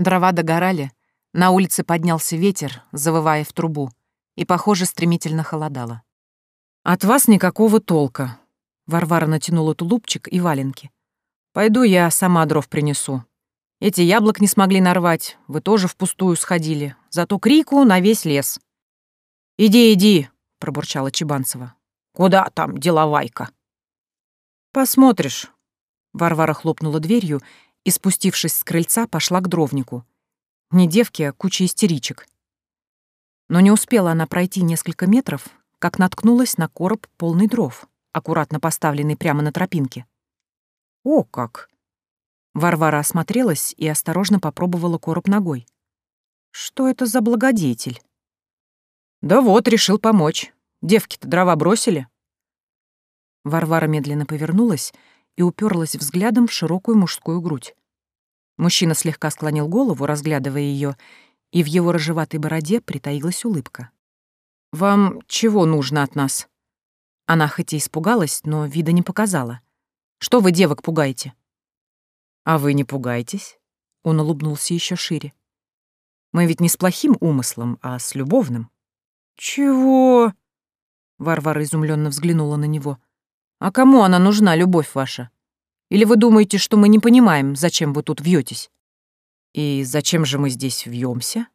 Дрова догорали, на улице поднялся ветер, завывая в трубу, и, похоже, стремительно холодало. «От вас никакого толка», — Варвара натянула тулупчик и валенки. «Пойду я сама дров принесу. Эти яблок не смогли нарвать, вы тоже впустую сходили, зато крику на весь лес». «Иди, иди», — пробурчала Чебанцева. «Куда там деловайка?» «Посмотришь», Варвара хлопнула дверью и, спустившись с крыльца, пошла к дровнику. Не девки, а куча истеричек. Но не успела она пройти несколько метров, как наткнулась на короб полный дров, аккуратно поставленный прямо на тропинке. «О, как!» Варвара осмотрелась и осторожно попробовала короб ногой. «Что это за благодетель?» «Да вот, решил помочь. Девки-то дрова бросили». Варвара медленно повернулась, и уперлась взглядом в широкую мужскую грудь. Мужчина слегка склонил голову, разглядывая ее, и в его рыжеватой бороде притаилась улыбка. «Вам чего нужно от нас?» Она хоть и испугалась, но вида не показала. «Что вы девок пугаете?» «А вы не пугаетесь?» Он улыбнулся еще шире. «Мы ведь не с плохим умыслом, а с любовным». «Чего?» Варвара изумленно взглянула на него. А кому она нужна, любовь ваша? Или вы думаете, что мы не понимаем, зачем вы тут вьетесь? И зачем же мы здесь вьемся?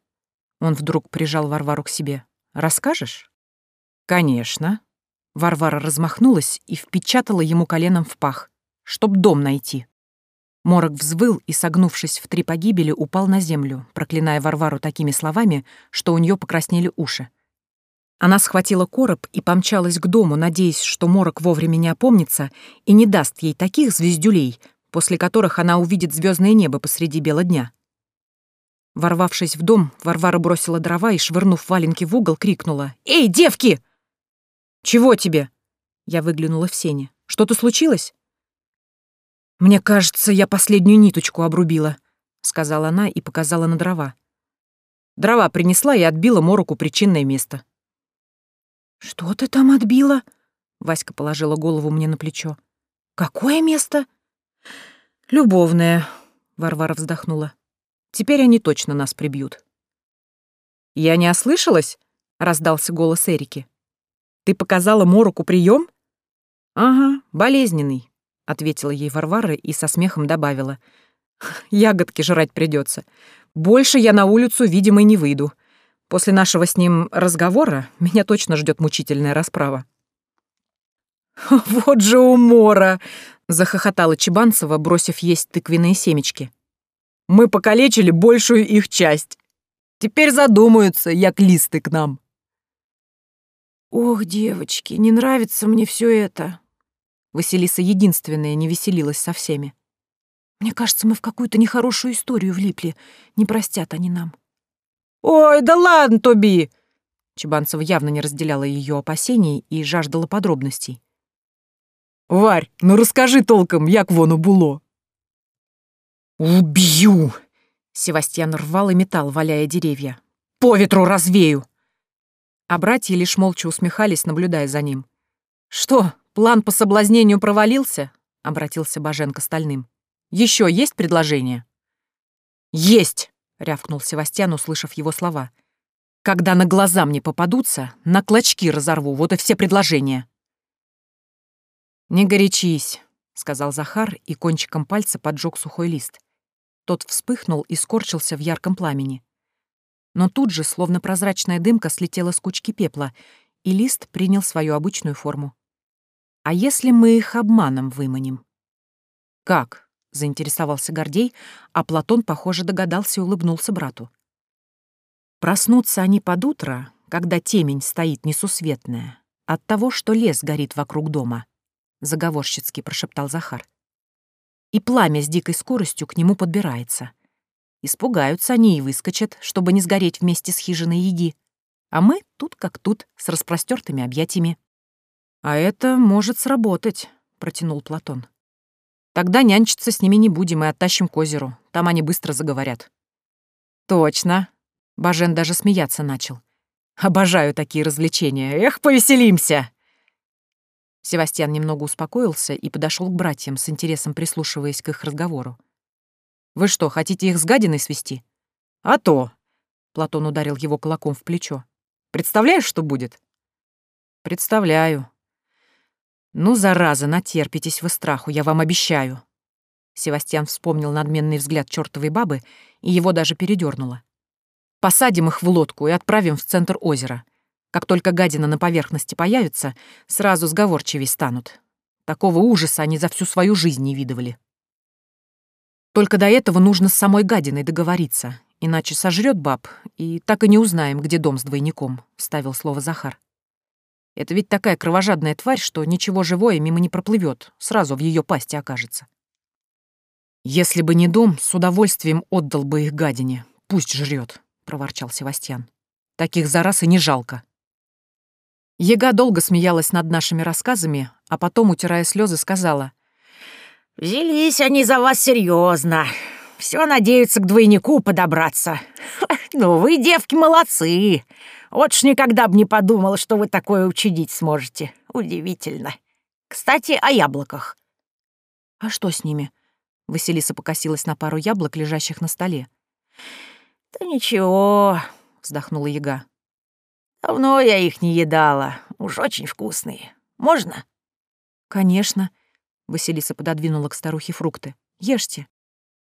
Он вдруг прижал Варвару к себе. Расскажешь? Конечно. Варвара размахнулась и впечатала ему коленом в пах, чтоб дом найти. Морок взвыл и, согнувшись в три погибели, упал на землю, проклиная Варвару такими словами, что у нее покраснели уши. Она схватила короб и помчалась к дому, надеясь, что Морок вовремя не опомнится и не даст ей таких звездюлей, после которых она увидит звездное небо посреди бела дня. Ворвавшись в дом, Варвара бросила дрова и, швырнув валенки в угол, крикнула «Эй, девки!» «Чего тебе?» Я выглянула в сене. «Что-то случилось?» «Мне кажется, я последнюю ниточку обрубила», — сказала она и показала на дрова. Дрова принесла и отбила Мороку причинное место. «Что ты там отбила?» Васька положила голову мне на плечо. «Какое место?» «Любовное», — Варвара вздохнула. «Теперь они точно нас прибьют». «Я не ослышалась?» — раздался голос Эрики. «Ты показала Мороку прием? «Ага, болезненный», — ответила ей Варвара и со смехом добавила. «Ягодки жрать придется. Больше я на улицу, видимо, не выйду. После нашего с ним разговора меня точно ждет мучительная расправа. «Вот же умора!» — захохотала Чебанцева, бросив есть тыквенные семечки. «Мы покалечили большую их часть. Теперь задумаются, як листы к нам». «Ох, девочки, не нравится мне все это!» Василиса единственная не веселилась со всеми. «Мне кажется, мы в какую-то нехорошую историю влипли. Не простят они нам». «Ой, да ладно, Тоби!» Чебанцева явно не разделяла ее опасений и жаждала подробностей. «Варь, ну расскажи толком, як воно було!» «Убью!» Севастьян рвал и метал валяя деревья. «По ветру развею!» А братья лишь молча усмехались, наблюдая за ним. «Что, план по соблазнению провалился?» — обратился Баженко стальным. «Еще есть предложение?» «Есть!» — рявкнул Севастьян, услышав его слова. «Когда на глаза мне попадутся, на клочки разорву, вот и все предложения». «Не горячись», — сказал Захар и кончиком пальца поджег сухой лист. Тот вспыхнул и скорчился в ярком пламени. Но тут же, словно прозрачная дымка, слетела с кучки пепла, и лист принял свою обычную форму. «А если мы их обманом выманим?» «Как?» заинтересовался Гордей, а Платон, похоже, догадался и улыбнулся брату. Проснутся они под утро, когда темень стоит несусветная, от того, что лес горит вокруг дома, — заговорщицки прошептал Захар. И пламя с дикой скоростью к нему подбирается. Испугаются они и выскочат, чтобы не сгореть вместе с хижиной еги. А мы тут как тут, с распростертыми объятиями. «А это может сработать», — протянул Платон. Тогда нянчиться с ними не будем и оттащим к озеру. Там они быстро заговорят». «Точно». Бажен даже смеяться начал. «Обожаю такие развлечения. Эх, повеселимся!» Севастьян немного успокоился и подошел к братьям, с интересом прислушиваясь к их разговору. «Вы что, хотите их с гадиной свести?» «А то!» — Платон ударил его кулаком в плечо. «Представляешь, что будет?» «Представляю», «Ну, зараза, натерпитесь вы страху, я вам обещаю!» Севастьян вспомнил надменный взгляд чёртовой бабы, и его даже передернуло. «Посадим их в лодку и отправим в центр озера. Как только гадина на поверхности появится, сразу сговорчивей станут. Такого ужаса они за всю свою жизнь не видывали. Только до этого нужно с самой гадиной договориться, иначе сожрёт баб, и так и не узнаем, где дом с двойником», — Ставил слово Захар. Это ведь такая кровожадная тварь, что ничего живое мимо не проплывет, сразу в ее пасти окажется. Если бы не дом, с удовольствием отдал бы их гадине. Пусть жрет, проворчал Севастьян. Таких зараз и не жалко. Ега долго смеялась над нашими рассказами, а потом, утирая слезы, сказала. «Взялись они за вас серьезно. Все надеются к двойнику подобраться. Ну вы, девки, молодцы. Вот ж никогда бы не подумала, что вы такое учудить сможете. Удивительно. Кстати, о яблоках. А что с ними? Василиса покосилась на пару яблок, лежащих на столе. Да ничего, вздохнула Яга. Давно я их не едала. Уж очень вкусные. Можно? Конечно. Василиса пододвинула к старухе фрукты. Ешьте.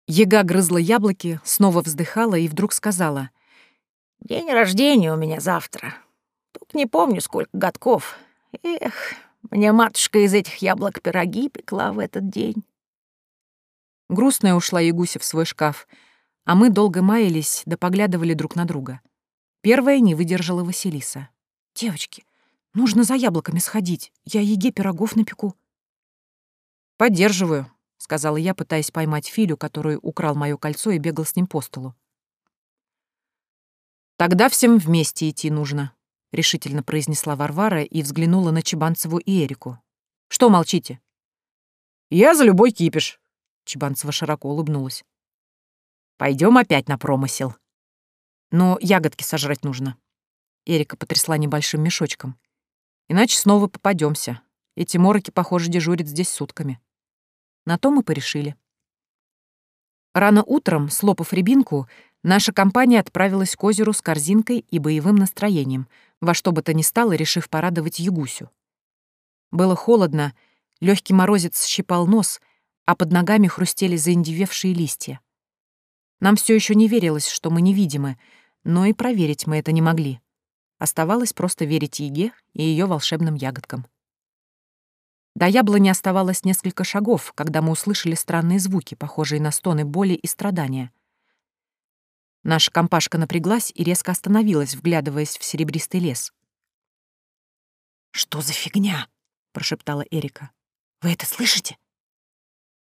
Ега грызла яблоки, снова вздыхала и вдруг сказала — День рождения у меня завтра. Только не помню, сколько годков. Эх, мне матушка из этих яблок пироги пекла в этот день. Грустная ушла Ягуся в свой шкаф, а мы долго маялись да поглядывали друг на друга. Первая не выдержала Василиса. «Девочки, нужно за яблоками сходить, я Еге пирогов напеку». «Поддерживаю», — сказала я, пытаясь поймать Филю, который украл мое кольцо и бегал с ним по столу. «Тогда всем вместе идти нужно», — решительно произнесла Варвара и взглянула на Чебанцеву и Эрику. «Что молчите?» «Я за любой кипиш», — Чебанцева широко улыбнулась. Пойдем опять на промысел. Но ягодки сожрать нужно». Эрика потрясла небольшим мешочком. «Иначе снова попадемся. Эти мороки, похоже, дежурят здесь сутками». На то мы порешили. Рано утром, слопав рябинку, Наша компания отправилась к озеру с корзинкой и боевым настроением, во что бы то ни стало, решив порадовать Ягусю. Было холодно, легкий морозец щипал нос, а под ногами хрустели заиндевевшие листья. Нам все еще не верилось, что мы невидимы, но и проверить мы это не могли. Оставалось просто верить Еге и ее волшебным ягодкам. До яблони оставалось несколько шагов, когда мы услышали странные звуки, похожие на стоны боли и страдания — Наша компашка напряглась и резко остановилась, вглядываясь в серебристый лес. «Что за фигня?» — прошептала Эрика. «Вы это слышите?»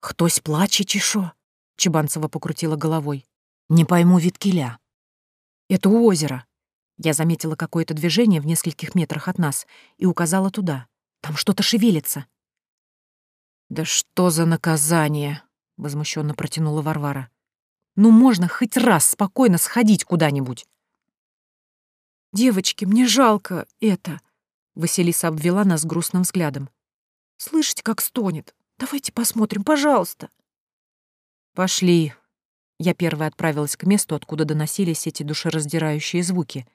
«Хтось плаче чи шо?» — Чебанцева покрутила головой. «Не пойму Виткиля». «Это у озера». Я заметила какое-то движение в нескольких метрах от нас и указала туда. «Там что-то шевелится». «Да что за наказание!» — возмущенно протянула Варвара. Ну можно хоть раз спокойно сходить куда-нибудь. «Девочки, мне жалко это!» Василиса обвела нас грустным взглядом. «Слышите, как стонет? Давайте посмотрим, пожалуйста!» «Пошли!» Я первая отправилась к месту, откуда доносились эти душераздирающие звуки.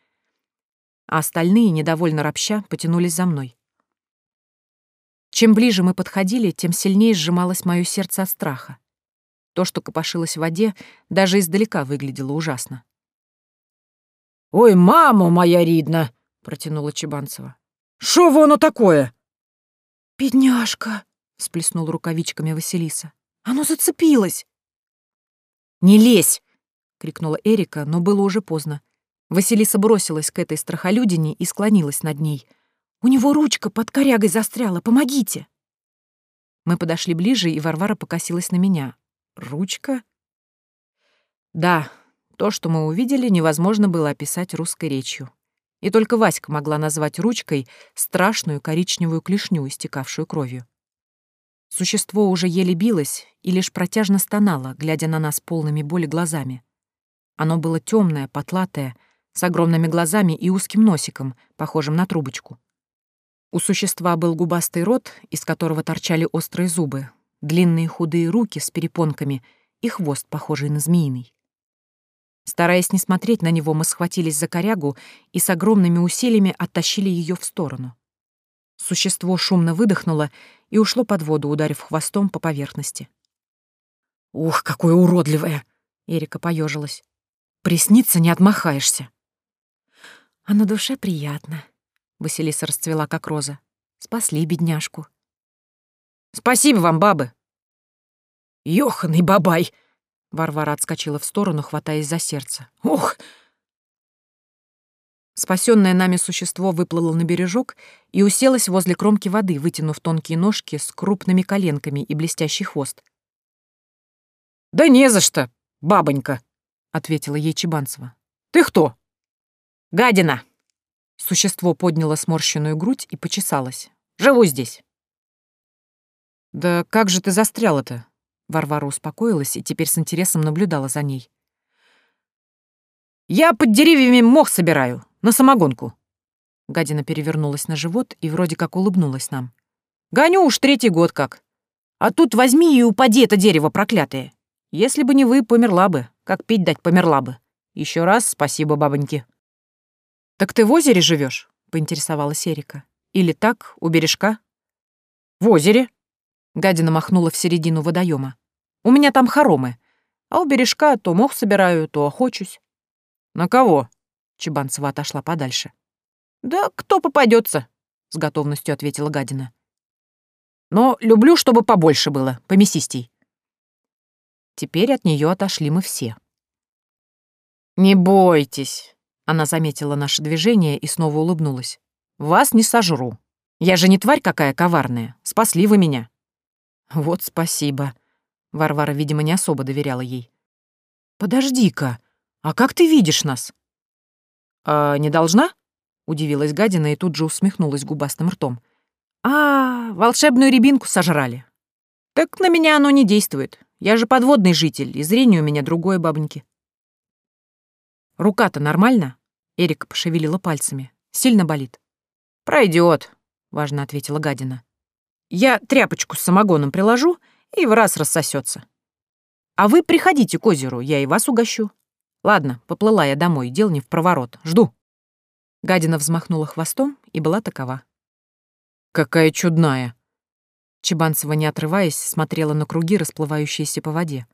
А остальные, недовольно ропща, потянулись за мной. Чем ближе мы подходили, тем сильнее сжималось мое сердце от страха. То, что копошилось в воде, даже издалека выглядело ужасно. «Ой, мама моя ридна!» — протянула Чебанцева. «Шо вы оно такое?» «Бедняжка!» — сплеснула рукавичками Василиса. «Оно зацепилось!» «Не лезь!» — крикнула Эрика, но было уже поздно. Василиса бросилась к этой страхолюдине и склонилась над ней. «У него ручка под корягой застряла, помогите!» Мы подошли ближе, и Варвара покосилась на меня, Ручка? Да, то, что мы увидели, невозможно было описать русской речью. И только Васька могла назвать ручкой страшную коричневую клешню, истекавшую кровью. Существо уже еле билось и лишь протяжно стонало, глядя на нас полными боли глазами. Оно было темное, потлатое, с огромными глазами и узким носиком, похожим на трубочку. У существа был губастый рот, из которого торчали острые зубы, длинные худые руки с перепонками и хвост, похожий на змеиный. Стараясь не смотреть на него, мы схватились за корягу и с огромными усилиями оттащили ее в сторону. Существо шумно выдохнуло и ушло под воду, ударив хвостом по поверхности. «Ух, какое уродливое!» — Эрика поежилась. «Приснится не отмахаешься!» «А на душе приятно!» — Василиса расцвела, как роза. «Спасли бедняжку!» Спасибо вам, бабы!» «Ёханый бабай!» Варвара отскочила в сторону, хватаясь за сердце. «Ох!» Спасенное нами существо выплыло на бережок и уселось возле кромки воды, вытянув тонкие ножки с крупными коленками и блестящий хвост. «Да не за что, бабонька!» — ответила ей Чебанцева. «Ты кто?» «Гадина!» Существо подняло сморщенную грудь и почесалось. «Живу здесь!» «Да как же ты застряла-то?» Варвара успокоилась и теперь с интересом наблюдала за ней. «Я под деревьями мох собираю, на самогонку». Гадина перевернулась на живот и вроде как улыбнулась нам. «Гоню уж третий год как. А тут возьми и упади это дерево проклятое. Если бы не вы, померла бы. Как пить дать, померла бы. Еще раз спасибо, бабоньки». «Так ты в озере живешь? поинтересовалась Эрика. «Или так, у бережка?» «В озере», Гадина махнула в середину водоема. «У меня там хоромы. А у бережка то мох собираю, то охочусь». «На кого?» Чебанцева отошла подальше. «Да кто попадется? с готовностью ответила Гадина. «Но люблю, чтобы побольше было, помесистей». Теперь от нее отошли мы все. «Не бойтесь», — она заметила наше движение и снова улыбнулась. «Вас не сожру. Я же не тварь какая коварная. Спасли вы меня». Вот спасибо. Варвара, видимо, не особо доверяла ей. Подожди-ка, а как ты видишь нас? А не должна? Удивилась гадина и тут же усмехнулась губастым ртом. А, волшебную рябинку сожрали. Так на меня оно не действует. Я же подводный житель, и зрение у меня другое, бабники. Рука-то нормально? Эрик пошевелила пальцами. Сильно болит. Пройдет, важно ответила гадина. Я тряпочку с самогоном приложу и в раз рассосется. А вы приходите к озеру, я и вас угощу. Ладно, поплыла я домой, дел не в проворот. Жду. Гадина взмахнула хвостом и была такова. Какая чудная. Чебанцева, не отрываясь, смотрела на круги, расплывающиеся по воде.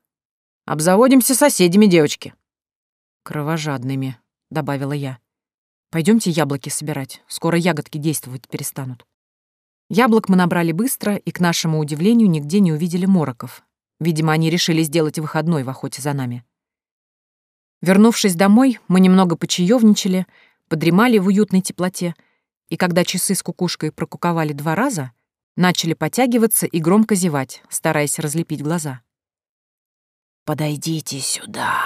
«Обзаводимся соседями, девочки!» «Кровожадными», — добавила я. Пойдемте яблоки собирать, скоро ягодки действовать перестанут». Яблок мы набрали быстро, и, к нашему удивлению, нигде не увидели мороков. Видимо, они решили сделать выходной в охоте за нами. Вернувшись домой, мы немного почаевничали, подремали в уютной теплоте, и когда часы с кукушкой прокуковали два раза, начали потягиваться и громко зевать, стараясь разлепить глаза. «Подойдите сюда!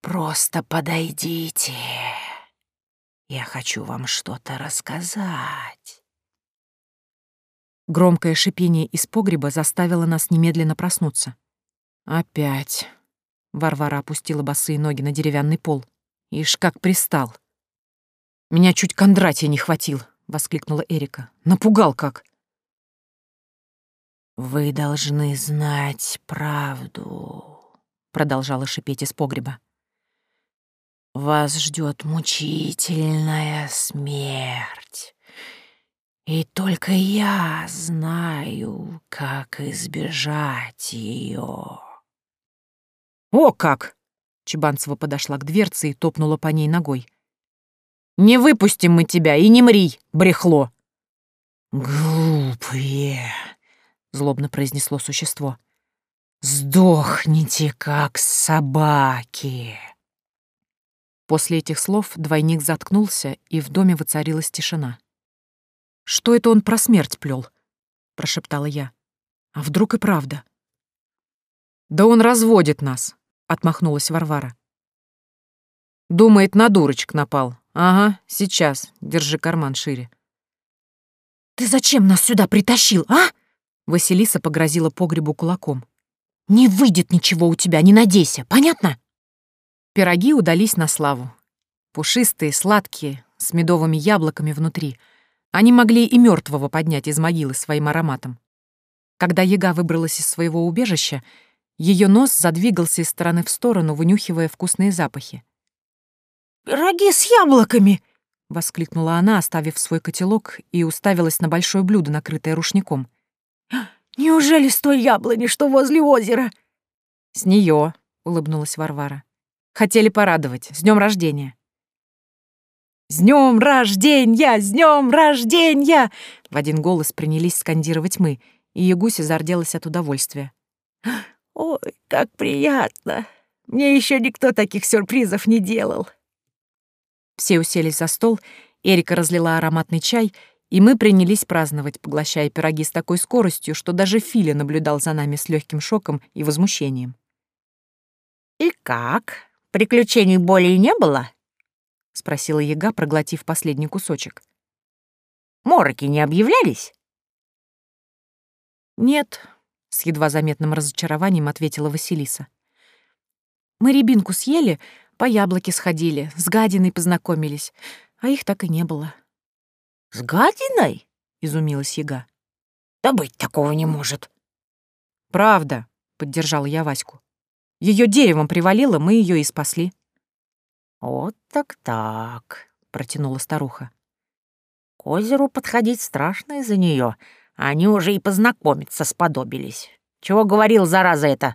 Просто подойдите! Я хочу вам что-то рассказать!» Громкое шипение из погреба заставило нас немедленно проснуться. «Опять!» Варвара опустила босые ноги на деревянный пол. «Ишь, как пристал!» «Меня чуть Кондратия не хватил!» — воскликнула Эрика. «Напугал как!» «Вы должны знать правду!» — продолжала шипеть из погреба. «Вас ждет мучительная смерть!» И только я знаю, как избежать ее. О как! Чебанцева подошла к дверце и топнула по ней ногой. «Не выпустим мы тебя и не мри, брехло!» «Глупые!» — злобно произнесло существо. «Сдохните, как собаки!» После этих слов двойник заткнулся, и в доме воцарилась тишина. Что это он про смерть плел? прошептала я. А вдруг и правда? Да он разводит нас, отмахнулась Варвара. Думает, на дурочек напал. Ага, сейчас. Держи карман шире. Ты зачем нас сюда притащил, а? Василиса погрозила погребу кулаком. Не выйдет ничего у тебя, не надейся, понятно? Пироги удались на славу. Пушистые, сладкие, с медовыми яблоками внутри — они могли и мертвого поднять из могилы своим ароматом. Когда яга выбралась из своего убежища, ее нос задвигался из стороны в сторону, вынюхивая вкусные запахи. «Пироги с яблоками!» — воскликнула она, оставив свой котелок, и уставилась на большое блюдо, накрытое рушником. «Неужели с той яблони, что возле озера?» «С нее, улыбнулась Варвара. «Хотели порадовать. С днем рождения!» «С днем рождения! С днем рождения!» В один голос принялись скандировать мы, и Ягуся зарделась от удовольствия. «Ой, как приятно! Мне еще никто таких сюрпризов не делал!» Все уселись за стол, Эрика разлила ароматный чай, и мы принялись праздновать, поглощая пироги с такой скоростью, что даже Филя наблюдал за нами с легким шоком и возмущением. «И как? Приключений более не было?» — спросила яга, проглотив последний кусочек. «Мороки не объявлялись?» «Нет», — с едва заметным разочарованием ответила Василиса. «Мы рябинку съели, по яблоке сходили, с гадиной познакомились, а их так и не было». «С гадиной?» — изумилась яга. «Да быть такого не может». «Правда», — поддержала я Ваську. Ее деревом привалило, мы ее и спасли. «Вот так-так», — протянула старуха. «К озеру подходить страшно из-за нее. Они уже и познакомиться сподобились. Чего говорил, зараза, это?»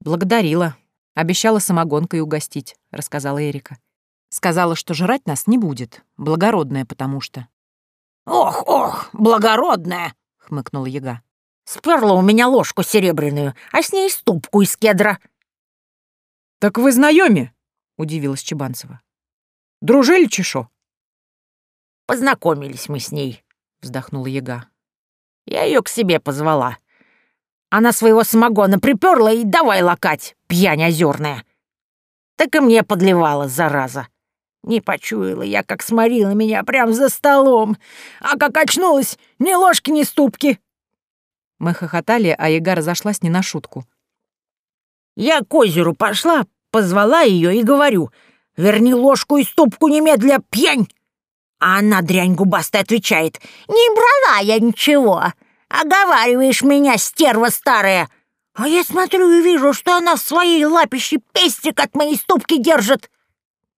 «Благодарила. Обещала самогонкой угостить», — рассказала Эрика. «Сказала, что жрать нас не будет. Благородная потому что». «Ох, ох, благородная!» — хмыкнула яга. «Сперла у меня ложку серебряную, а с ней ступку из кедра». «Так вы знаёме?» удивилась Чебанцева. Дружили чешо? Познакомились мы с ней, вздохнула Яга. Я ее к себе позвала. Она своего самогона приперла и давай лакать, пьянь озерная. Так и мне подливала, зараза. Не почуяла я, как сморила меня прямо за столом. А как очнулась, ни ложки, ни ступки. Мы хохотали, а Яга разошлась не на шутку. Я к озеру пошла, позвала ее и говорю, «Верни ложку и ступку немедля, пьянь!» А она, дрянь губастая, отвечает, «Не брала я ничего, оговариваешь меня, стерва старая!» А я смотрю и вижу, что она в своей лапище пестик от моей ступки держит.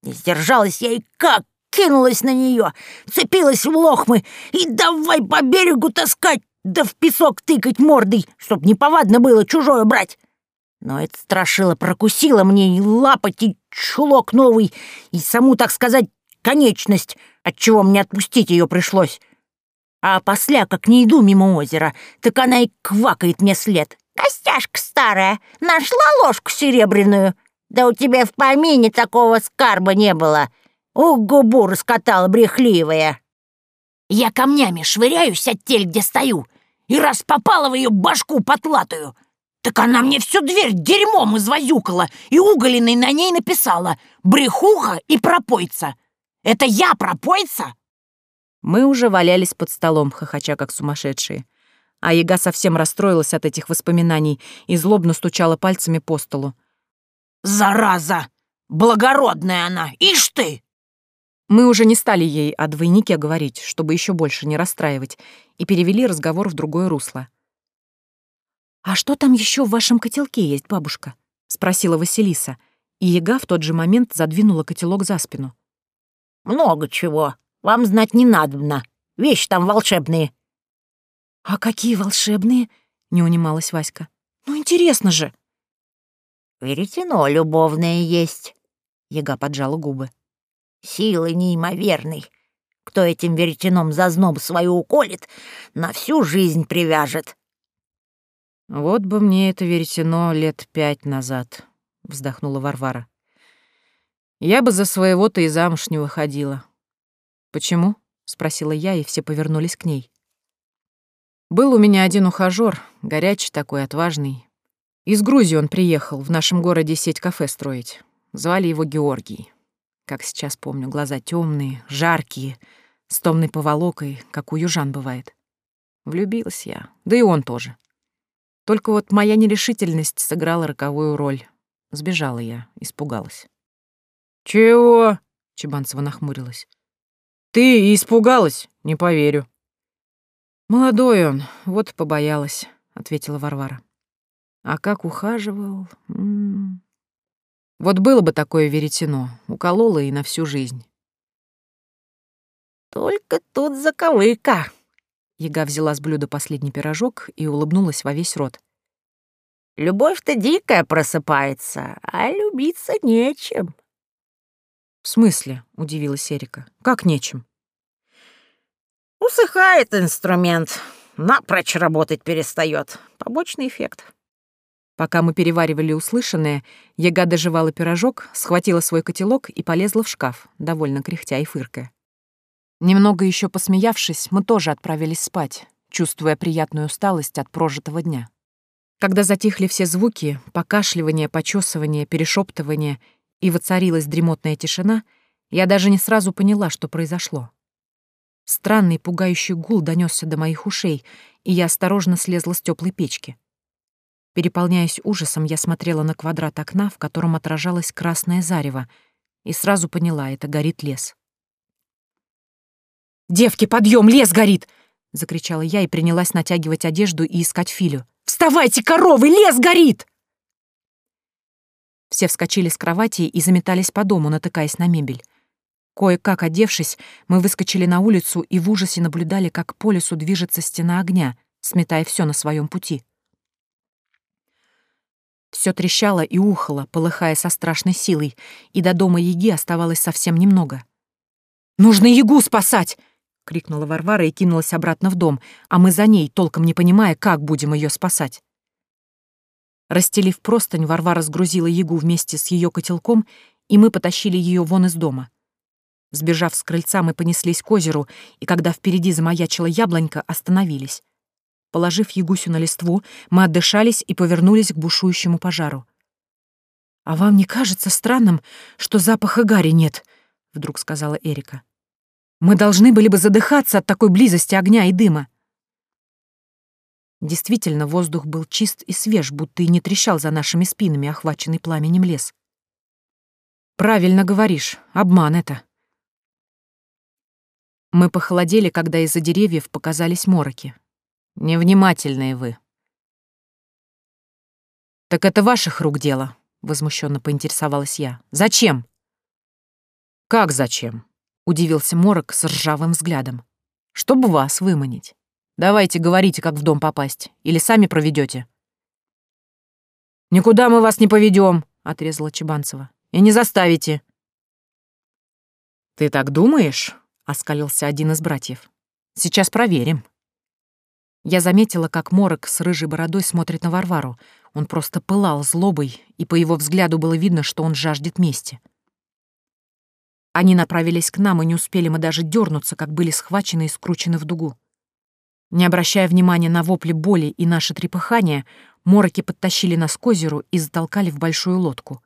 Не сдержалась я и как кинулась на нее, цепилась в лохмы и давай по берегу таскать, да в песок тыкать мордой, чтоб неповадно было чужое брать. Но это страшило прокусило мне и лапоть, и чулок новый, и саму, так сказать, конечность, отчего мне отпустить ее пришлось. А после, как не иду мимо озера, так она и квакает мне след. «Костяшка старая, нашла ложку серебряную. Да у тебя в помине такого скарба не было. У губу раскатала брехливая». Я камнями швыряюсь от тель, где стою, и раз попала в ее башку потлатую — так она мне всю дверь дерьмом извозюкала и уголиной на ней написала «Брехуха и пропойца». Это я пропойца?» Мы уже валялись под столом, хохоча как сумасшедшие. А яга совсем расстроилась от этих воспоминаний и злобно стучала пальцами по столу. «Зараза! Благородная она! Ишь ты!» Мы уже не стали ей о двойнике говорить, чтобы еще больше не расстраивать, и перевели разговор в другое русло. «А что там еще в вашем котелке есть, бабушка?» — спросила Василиса, и Ега в тот же момент задвинула котелок за спину. «Много чего. Вам знать не надобно. Вещи там волшебные». «А какие волшебные?» — не унималась Васька. «Ну, интересно же!» «Веретено любовное есть», — Яга поджала губы. «Силы неимоверной. Кто этим веретеном за зноб свою уколет, на всю жизнь привяжет. Вот бы мне это веретено лет пять назад, вздохнула Варвара. Я бы за своего-то и замуж не выходила. Почему? спросила я, и все повернулись к ней. Был у меня один ухажёр, горячий такой, отважный. Из Грузии он приехал в нашем городе сеть кафе строить. Звали его Георгий. Как сейчас помню, глаза темные, жаркие, с томной поволокой, как у южан бывает. Влюбилась я, да и он тоже. Только вот моя нерешительность сыграла роковую роль. Сбежала я, испугалась. «Чего?» — Чебанцева нахмурилась. «Ты испугалась? Не поверю». «Молодой он, вот побоялась», — ответила Варвара. «А как ухаживал? М -м. Вот было бы такое веретено, уколола и на всю жизнь». «Только тут заковыка», Яга взяла с блюда последний пирожок и улыбнулась во весь рот. «Любовь-то дикая просыпается, а любиться нечем». «В смысле?» — удивилась Эрика. «Как нечем?» «Усыхает инструмент, напрочь работать перестает. Побочный эффект». Пока мы переваривали услышанное, Яга доживала пирожок, схватила свой котелок и полезла в шкаф, довольно кряхтя и фыркая. Немного еще посмеявшись, мы тоже отправились спать, чувствуя приятную усталость от прожитого дня. Когда затихли все звуки, покашливание, почесывание, перешептывание и воцарилась дремотная тишина, я даже не сразу поняла, что произошло. Странный пугающий гул донесся до моих ушей, и я осторожно слезла с теплой печки. Переполняясь ужасом, я смотрела на квадрат окна, в котором отражалось красное зарево, и сразу поняла, это горит лес. «Девки, подъем, лес горит!» — закричала я и принялась натягивать одежду и искать Филю. «Вставайте, коровы, лес горит!» Все вскочили с кровати и заметались по дому, натыкаясь на мебель. Кое-как одевшись, мы выскочили на улицу и в ужасе наблюдали, как по лесу движется стена огня, сметая все на своем пути. Все трещало и ухало, полыхая со страшной силой, и до дома Еги оставалось совсем немного. «Нужно Ягу спасать!» — крикнула Варвара и кинулась обратно в дом, а мы за ней, толком не понимая, как будем ее спасать. Расстелив простынь, Варвара сгрузила ягу вместе с ее котелком, и мы потащили ее вон из дома. Сбежав с крыльца, мы понеслись к озеру, и когда впереди замаячила яблонька, остановились. Положив ягусю на листву, мы отдышались и повернулись к бушующему пожару. «А вам не кажется странным, что запаха гари нет?» — вдруг сказала Эрика. Мы должны были бы задыхаться от такой близости огня и дыма. Действительно, воздух был чист и свеж, будто и не трещал за нашими спинами, охваченный пламенем лес. «Правильно говоришь, обман это». Мы похолодели, когда из-за деревьев показались мороки. «Невнимательные вы». «Так это ваших рук дело», — возмущенно поинтересовалась я. «Зачем?» «Как зачем?» — удивился Морок с ржавым взглядом. «Чтобы вас выманить. Давайте говорите, как в дом попасть, или сами проведете. «Никуда мы вас не поведем, отрезала Чебанцева. «И не заставите». «Ты так думаешь?» — оскалился один из братьев. «Сейчас проверим». Я заметила, как Морок с рыжей бородой смотрит на Варвару. Он просто пылал злобой, и по его взгляду было видно, что он жаждет мести. Они направились к нам, и не успели мы даже дернуться, как были схвачены и скручены в дугу. Не обращая внимания на вопли боли и наше трепыхание, мороки подтащили нас к озеру и затолкали в большую лодку.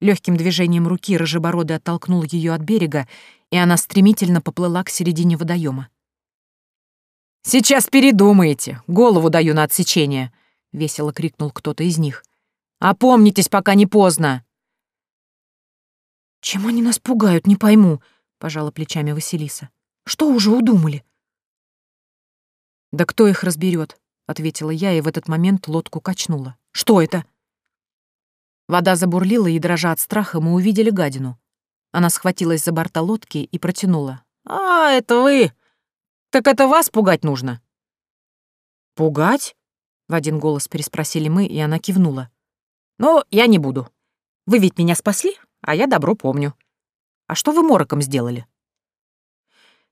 Легким движением руки рыжебородый оттолкнул ее от берега, и она стремительно поплыла к середине водоема. «Сейчас передумаете! Голову даю на отсечение!» — весело крикнул кто-то из них. «Опомнитесь, пока не поздно!» «Чем они нас пугают, не пойму», — пожала плечами Василиса. «Что уже удумали?» «Да кто их разберет? ответила я, и в этот момент лодку качнула. «Что это?» Вода забурлила, и, дрожа от страха, мы увидели гадину. Она схватилась за борта лодки и протянула. «А, это вы! Так это вас пугать нужно!» «Пугать?» — в один голос переспросили мы, и она кивнула. «Но я не буду. Вы ведь меня спасли?» А я добро помню. А что вы мороком сделали?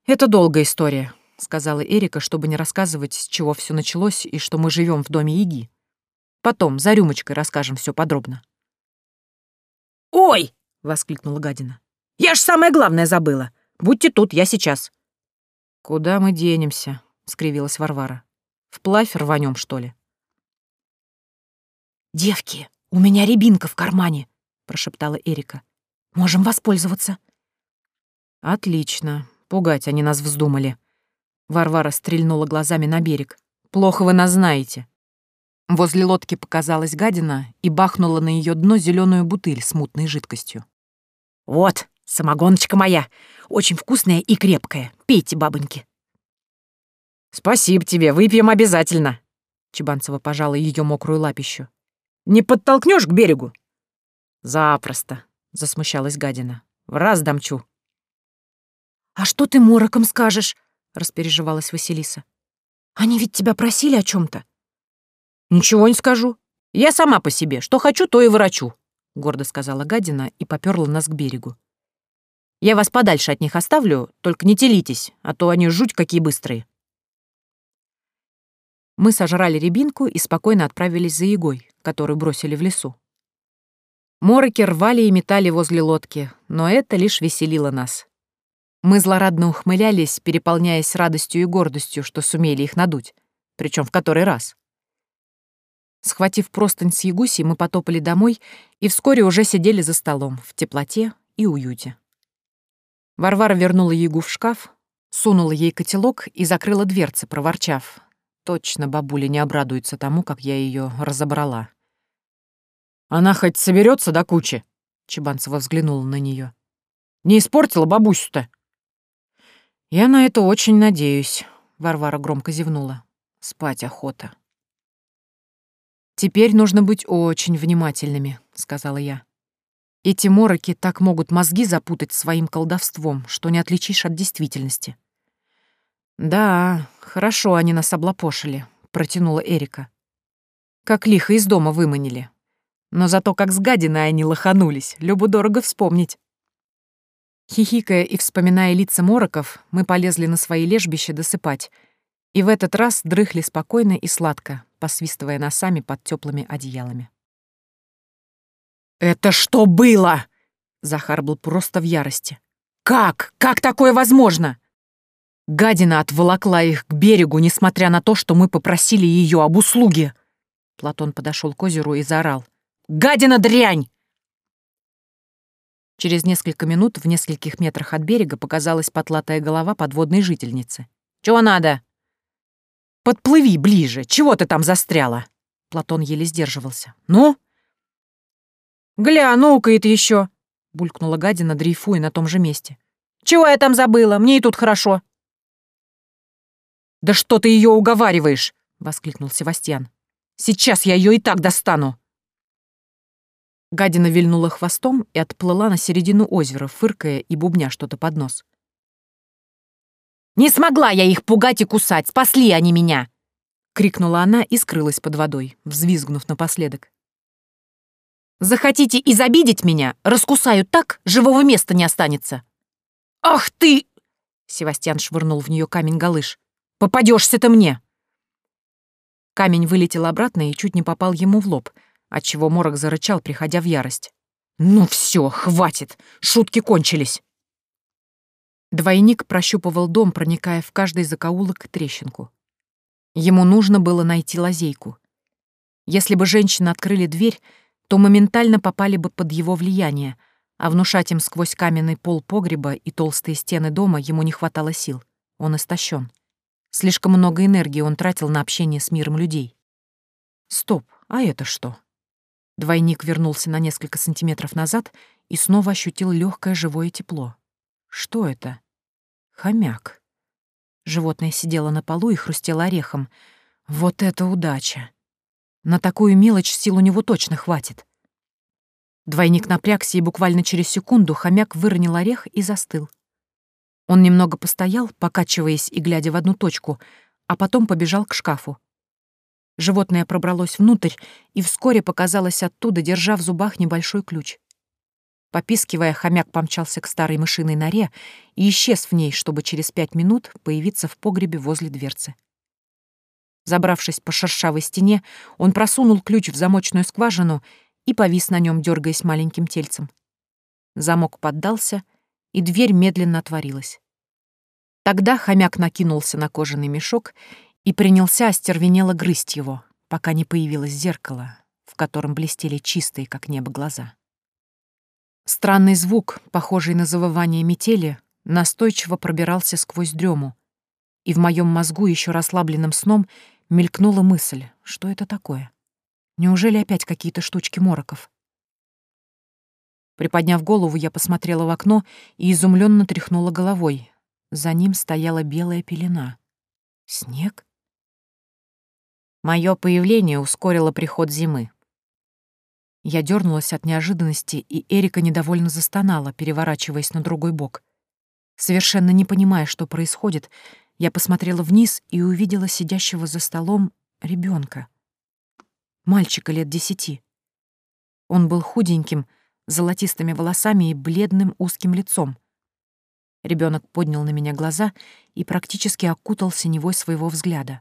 Это долгая история, сказала Эрика, чтобы не рассказывать, с чего все началось и что мы живем в доме Иги. Потом за рюмочкой расскажем все подробно. Ой! воскликнула гадина. Я ж самое главное забыла. Будьте тут, я сейчас. Куда мы денемся? скривилась Варвара. Вплавь рванем, что ли? Девки, у меня рябинка в кармане, — прошептала Эрика. «Можем воспользоваться». «Отлично. Пугать они нас вздумали». Варвара стрельнула глазами на берег. «Плохо вы нас знаете». Возле лодки показалась гадина и бахнула на ее дно зеленую бутыль с мутной жидкостью. «Вот, самогоночка моя, очень вкусная и крепкая. Пейте, бабоньки». «Спасибо тебе, выпьем обязательно», — Чебанцева пожала ее мокрую лапищу. «Не подтолкнешь к берегу?» «Запросто», — засмущалась гадина. «В раз дамчу». «А что ты мороком скажешь?» — распереживалась Василиса. «Они ведь тебя просили о чем то «Ничего не скажу. Я сама по себе. Что хочу, то и врачу», — гордо сказала гадина и поперла нас к берегу. «Я вас подальше от них оставлю, только не телитесь, а то они жуть какие быстрые». Мы сожрали рябинку и спокойно отправились за егой, которую бросили в лесу. Мороки рвали и метали возле лодки, но это лишь веселило нас. Мы злорадно ухмылялись, переполняясь радостью и гордостью, что сумели их надуть, причем в который раз. Схватив простынь с Ягуси, мы потопали домой и вскоре уже сидели за столом, в теплоте и уюте. Варвара вернула Ягу в шкаф, сунула ей котелок и закрыла дверцы, проворчав. Точно бабуля не обрадуется тому, как я ее разобрала. Она хоть соберется до кучи. Чебанцева взглянула на нее. Не испортила бабусю-то. Я на это очень надеюсь. Варвара громко зевнула. Спать охота. «Теперь нужно быть очень внимательными», — сказала я. «Эти мороки так могут мозги запутать своим колдовством, что не отличишь от действительности». «Да, хорошо они нас облапошили», — протянула Эрика. «Как лихо из дома выманили. Но зато как с гадиной они лоханулись, любо-дорого вспомнить. Хихикая и вспоминая лица мороков, мы полезли на свои лежбища досыпать. И в этот раз дрыхли спокойно и сладко, посвистывая носами под теплыми одеялами. «Это что было?» Захар был просто в ярости. «Как? Как такое возможно?» Гадина отволокла их к берегу, несмотря на то, что мы попросили ее об услуге. Платон подошел к озеру и заорал. Гадина дрянь!» Через несколько минут в нескольких метрах от берега показалась потлатая голова подводной жительницы. «Чего надо?» «Подплыви ближе! Чего ты там застряла?» Платон еле сдерживался. «Ну?» «Гля, ну нукает еще!» — булькнула гадина, дрейфуя на том же месте. «Чего я там забыла? Мне и тут хорошо!» «Да что ты ее уговариваешь?» — воскликнул Севастьян. «Сейчас я ее и так достану!» Гадина вильнула хвостом и отплыла на середину озера, фыркая и бубня что-то под нос. «Не смогла я их пугать и кусать! Спасли они меня!» — крикнула она и скрылась под водой, взвизгнув напоследок. «Захотите изобидеть меня? Раскусаю так, живого места не останется!» «Ах ты!» — Севастьян швырнул в нее камень-галыш. «Попадешься ты мне!» Камень вылетел обратно и чуть не попал ему в лоб — отчего Морок зарычал, приходя в ярость. «Ну все, хватит! Шутки кончились!» Двойник прощупывал дом, проникая в каждый закоулок трещинку. Ему нужно было найти лазейку. Если бы женщины открыли дверь, то моментально попали бы под его влияние, а внушать им сквозь каменный пол погреба и толстые стены дома ему не хватало сил. Он истощен. Слишком много энергии он тратил на общение с миром людей. Стоп, а это что? Двойник вернулся на несколько сантиметров назад и снова ощутил легкое живое тепло. Что это? Хомяк. Животное сидело на полу и хрустело орехом. Вот это удача! На такую мелочь сил у него точно хватит. Двойник напрягся, и буквально через секунду хомяк выронил орех и застыл. Он немного постоял, покачиваясь и глядя в одну точку, а потом побежал к шкафу. Животное пробралось внутрь и вскоре показалось оттуда, держа в зубах небольшой ключ. Попискивая, хомяк помчался к старой мышиной норе и исчез в ней, чтобы через пять минут появиться в погребе возле дверцы. Забравшись по шершавой стене, он просунул ключ в замочную скважину и повис на нем, дергаясь маленьким тельцем. Замок поддался, и дверь медленно отворилась. Тогда хомяк накинулся на кожаный мешок и принялся остервенело грызть его, пока не появилось зеркало, в котором блестели чистые, как небо, глаза. Странный звук, похожий на завывание метели, настойчиво пробирался сквозь дрему, и в моем мозгу еще расслабленным сном мелькнула мысль, что это такое. Неужели опять какие-то штучки мороков? Приподняв голову, я посмотрела в окно и изумленно тряхнула головой. За ним стояла белая пелена. Снег? Мое появление ускорило приход зимы. Я дернулась от неожиданности, и Эрика недовольно застонала, переворачиваясь на другой бок. Совершенно не понимая, что происходит, я посмотрела вниз и увидела сидящего за столом ребенка, Мальчика лет десяти. Он был худеньким, золотистыми волосами и бледным узким лицом. Ребенок поднял на меня глаза и практически окутал синевой своего взгляда.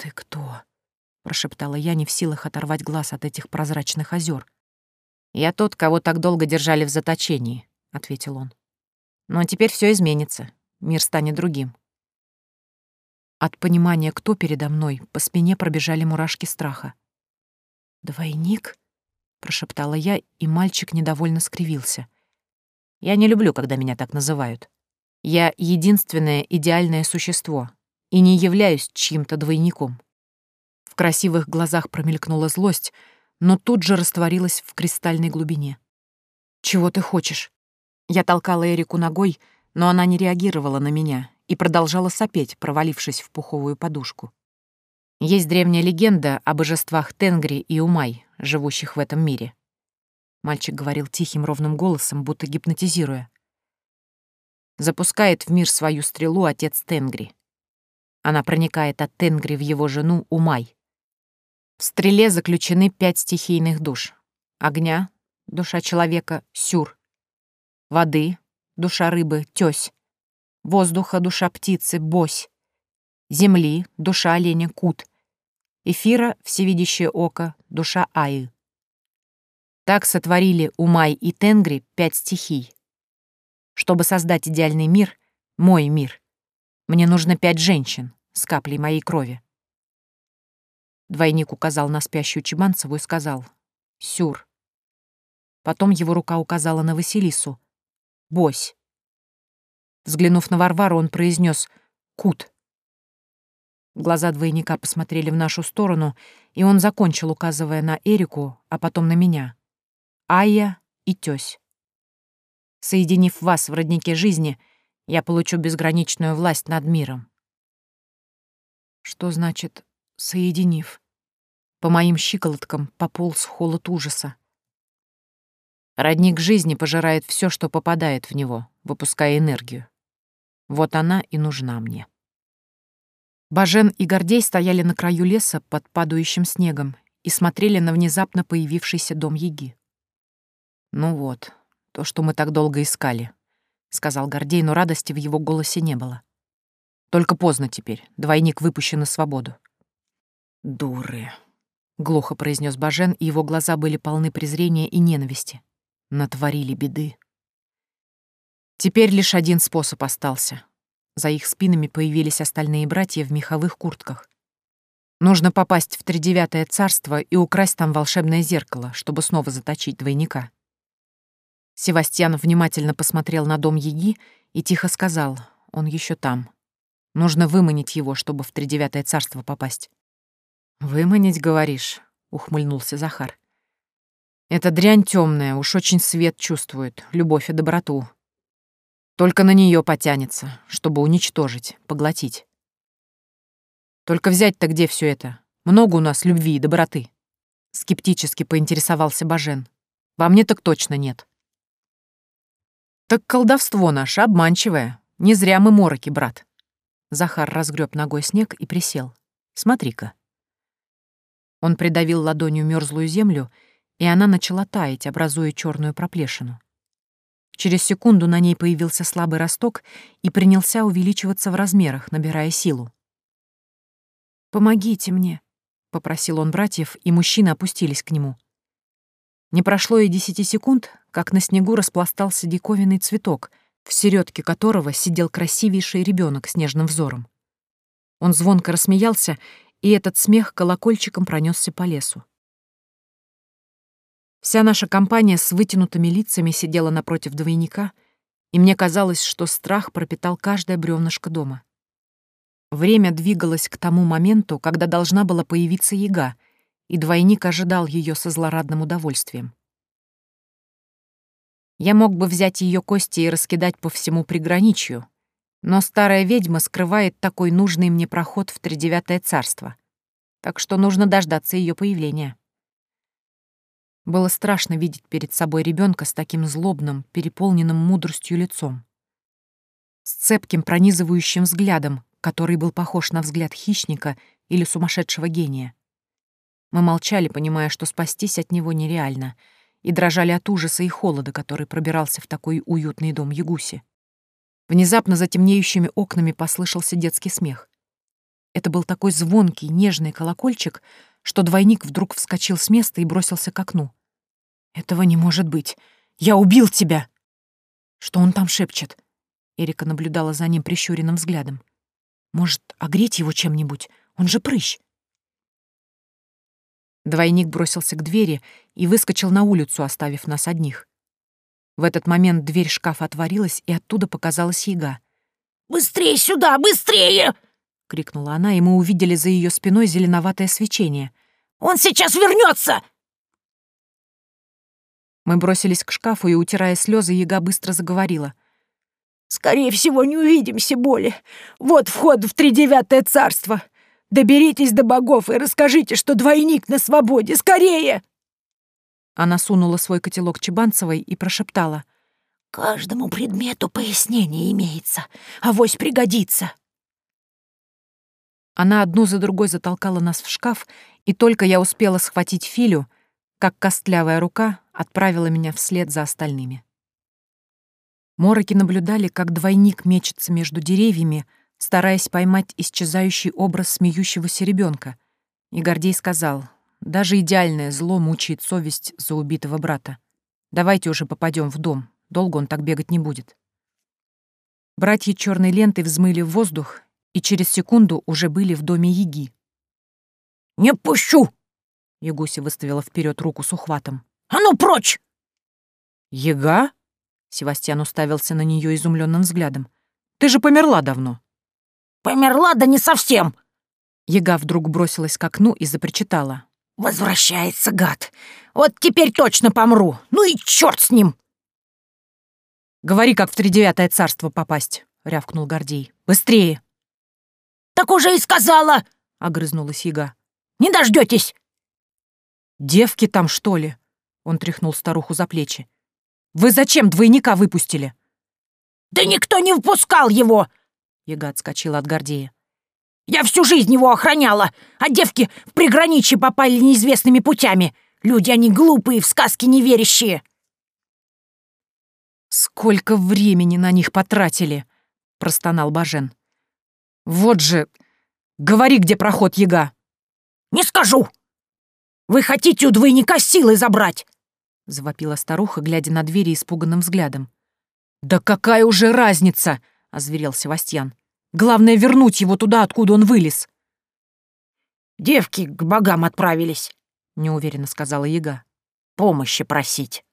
«Ты кто?» — прошептала я, не в силах оторвать глаз от этих прозрачных озер. «Я тот, кого так долго держали в заточении», — ответил он. «Но теперь все изменится. Мир станет другим». От понимания, кто передо мной, по спине пробежали мурашки страха. «Двойник?» — прошептала я, и мальчик недовольно скривился. «Я не люблю, когда меня так называют. Я единственное идеальное существо, и не являюсь чьим-то двойником. В красивых глазах промелькнула злость, но тут же растворилась в кристальной глубине. «Чего ты хочешь?» Я толкала Эрику ногой, но она не реагировала на меня и продолжала сопеть, провалившись в пуховую подушку. Есть древняя легенда о божествах Тенгри и Умай, живущих в этом мире. Мальчик говорил тихим ровным голосом, будто гипнотизируя. Запускает в мир свою стрелу отец Тенгри. Она проникает от Тенгри в его жену Умай. В стреле заключены пять стихийных душ. Огня — душа человека, сюр. Воды — душа рыбы, тёсь. Воздуха — душа птицы, бось. Земли — душа оленя, кут. Эфира — всевидящее око, душа Аи. Так сотворили Умай и Тенгри пять стихий. Чтобы создать идеальный мир, мой мир, мне нужно пять женщин с каплей моей крови». Двойник указал на спящую Чебанцеву и сказал «Сюр». Потом его рука указала на Василису. «Бось». Взглянув на Варвару, он произнес «Кут». Глаза двойника посмотрели в нашу сторону, и он закончил, указывая на Эрику, а потом на меня. «Айя и тёсь». Соединив вас в роднике жизни — я получу безграничную власть над миром. Что значит «соединив»? По моим щиколоткам пополз холод ужаса. Родник жизни пожирает все, что попадает в него, выпуская энергию. Вот она и нужна мне. Бажен и Гордей стояли на краю леса под падающим снегом и смотрели на внезапно появившийся дом Яги. Ну вот, то, что мы так долго искали. — сказал Гордей, но радости в его голосе не было. «Только поздно теперь. Двойник выпущен на свободу». «Дуры», — глухо произнес Бажен, и его глаза были полны презрения и ненависти. «Натворили беды». Теперь лишь один способ остался. За их спинами появились остальные братья в меховых куртках. Нужно попасть в тридевятое царство и украсть там волшебное зеркало, чтобы снова заточить двойника. Севастьян внимательно посмотрел на дом Еги и тихо сказал, он еще там. Нужно выманить его, чтобы в тридевятое царство попасть. «Выманить, говоришь?» — ухмыльнулся Захар. «Эта дрянь темная, уж очень свет чувствует, любовь и доброту. Только на нее потянется, чтобы уничтожить, поглотить. Только взять-то где все это? Много у нас любви и доброты?» Скептически поинтересовался Бажен. «Во мне так точно нет». Так колдовство наше обманчивое. Не зря мы мороки, брат. Захар разгреб ногой снег и присел. Смотри-ка. Он придавил ладонью мерзлую землю, и она начала таять, образуя черную проплешину. Через секунду на ней появился слабый росток и принялся увеличиваться в размерах, набирая силу. «Помогите мне», — попросил он братьев, и мужчины опустились к нему. Не прошло и десяти секунд, как на снегу распластался диковинный цветок, в середке которого сидел красивейший ребенок с нежным взором. Он звонко рассмеялся, и этот смех колокольчиком пронесся по лесу. Вся наша компания с вытянутыми лицами сидела напротив двойника, и мне казалось, что страх пропитал каждое бревнышко дома. Время двигалось к тому моменту, когда должна была появиться яга, и двойник ожидал ее со злорадным удовольствием. Я мог бы взять ее кости и раскидать по всему приграничью, но старая ведьма скрывает такой нужный мне проход в тридевятое царство, так что нужно дождаться ее появления. Было страшно видеть перед собой ребенка с таким злобным, переполненным мудростью лицом. С цепким пронизывающим взглядом, который был похож на взгляд хищника или сумасшедшего гения. Мы молчали, понимая, что спастись от него нереально — и дрожали от ужаса и холода, который пробирался в такой уютный дом Ягуси. Внезапно за темнеющими окнами послышался детский смех. Это был такой звонкий, нежный колокольчик, что двойник вдруг вскочил с места и бросился к окну. «Этого не может быть! Я убил тебя!» «Что он там шепчет?» Эрика наблюдала за ним прищуренным взглядом. «Может, огреть его чем-нибудь? Он же прыщ!» Двойник бросился к двери и выскочил на улицу, оставив нас одних. В этот момент дверь шкафа отворилась, и оттуда показалась яга. «Быстрее сюда! Быстрее!» — крикнула она, и мы увидели за ее спиной зеленоватое свечение. «Он сейчас вернется! Мы бросились к шкафу, и, утирая слезы, яга быстро заговорила. «Скорее всего, не увидимся более. Вот вход в тридевятое царство. Доберитесь до богов и расскажите, что двойник на свободе! Скорее!» Она сунула свой котелок Чебанцевой и прошептала. «Каждому предмету пояснение имеется. а вось пригодится!» Она одну за другой затолкала нас в шкаф, и только я успела схватить Филю, как костлявая рука отправила меня вслед за остальными. Мороки наблюдали, как двойник мечется между деревьями, стараясь поймать исчезающий образ смеющегося ребенка. И Гордей сказал, «Даже идеальное зло мучает совесть за убитого брата. Давайте уже попадем в дом, долго он так бегать не будет». Братья черной ленты взмыли в воздух и через секунду уже были в доме Яги. «Не пущу!» — Ягуся выставила вперед руку с ухватом. «А ну прочь!» «Яга?» — Севастьян уставился на нее изумленным взглядом. «Ты же померла давно!» Померла, да не совсем!» Яга вдруг бросилась к окну и запричитала. «Возвращается гад! Вот теперь точно помру! Ну и черт с ним!» «Говори, как в тридевятое царство попасть!» — рявкнул Гордей. «Быстрее!» «Так уже и сказала!» — огрызнулась Яга. «Не дождетесь!» «Девки там, что ли?» — он тряхнул старуху за плечи. «Вы зачем двойника выпустили?» «Да никто не впускал его!» Яга отскочила от Гордея. «Я всю жизнь его охраняла, а девки в приграничье попали неизвестными путями. Люди они глупые, в сказки неверящие». «Сколько времени на них потратили!» — простонал Бажен. «Вот же! Говори, где проход, Яга!» «Не скажу! Вы хотите у двойника силы забрать!» — завопила старуха, глядя на двери испуганным взглядом. «Да какая уже разница!» — озверел Севастьян. Главное вернуть его туда, откуда он вылез. «Девки к богам отправились», — неуверенно сказала Яга. «Помощи просить».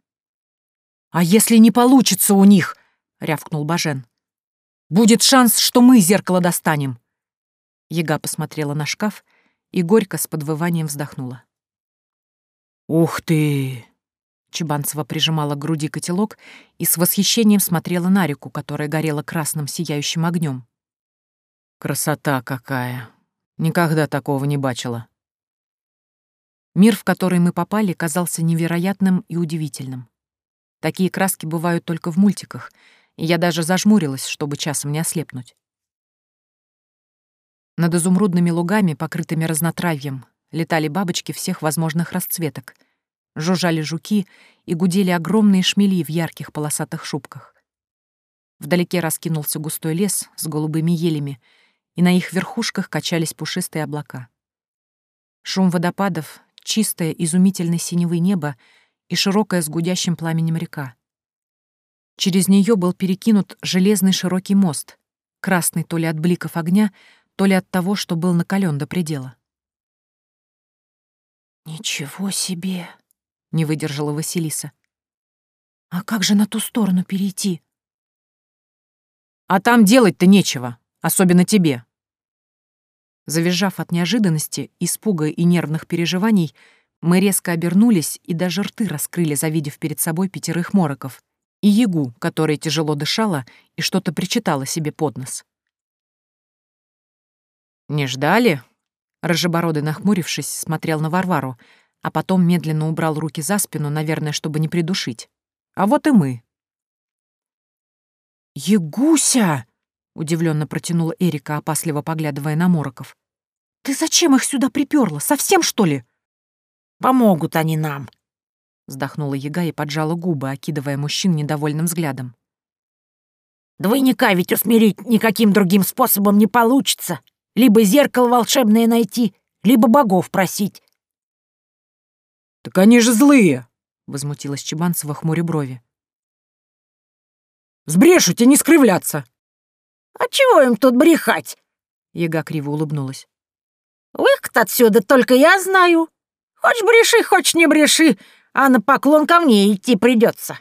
«А если не получится у них?» — рявкнул Бажен. «Будет шанс, что мы зеркало достанем». Яга посмотрела на шкаф и горько с подвыванием вздохнула. «Ух ты!» Чебанцева прижимала к груди котелок и с восхищением смотрела на реку, которая горела красным сияющим огнем. Красота какая! Никогда такого не бачила. Мир, в который мы попали, казался невероятным и удивительным. Такие краски бывают только в мультиках, и я даже зажмурилась, чтобы часом не ослепнуть. Над изумрудными лугами, покрытыми разнотравьем, летали бабочки всех возможных расцветок, жужжали жуки и гудели огромные шмели в ярких полосатых шубках. Вдалеке раскинулся густой лес с голубыми елями — и на их верхушках качались пушистые облака. Шум водопадов, чистое, изумительно синевое небо и широкая с гудящим пламенем река. Через нее был перекинут железный широкий мост, красный то ли от бликов огня, то ли от того, что был накален до предела. «Ничего себе!» — не выдержала Василиса. «А как же на ту сторону перейти?» «А там делать-то нечего!» Особенно тебе». Завизжав от неожиданности, испуга и нервных переживаний, мы резко обернулись и даже рты раскрыли, завидев перед собой пятерых мороков и ягу, которая тяжело дышала и что-то причитала себе под нос. «Не ждали?» Рожебородый, нахмурившись, смотрел на Варвару, а потом медленно убрал руки за спину, наверное, чтобы не придушить. «А вот и мы». «Ягуся!» удивленно протянула Эрика, опасливо поглядывая на Мороков. Ты зачем их сюда приперла? Совсем что ли? Помогут они нам, вздохнула Яга и поджала губы, окидывая мужчин недовольным взглядом. Двойника ведь усмирить никаким другим способом не получится. Либо зеркало волшебное найти, либо богов просить. «Так они же злые!» — возмутилась Чебанцева хмуре брови. «Сбрешут и не скривляться!» «А чего им тут брехать?» Яга криво улыбнулась. «Выход отсюда только я знаю. Хочешь бреши, хочешь не бреши, а на поклон ко мне идти придется.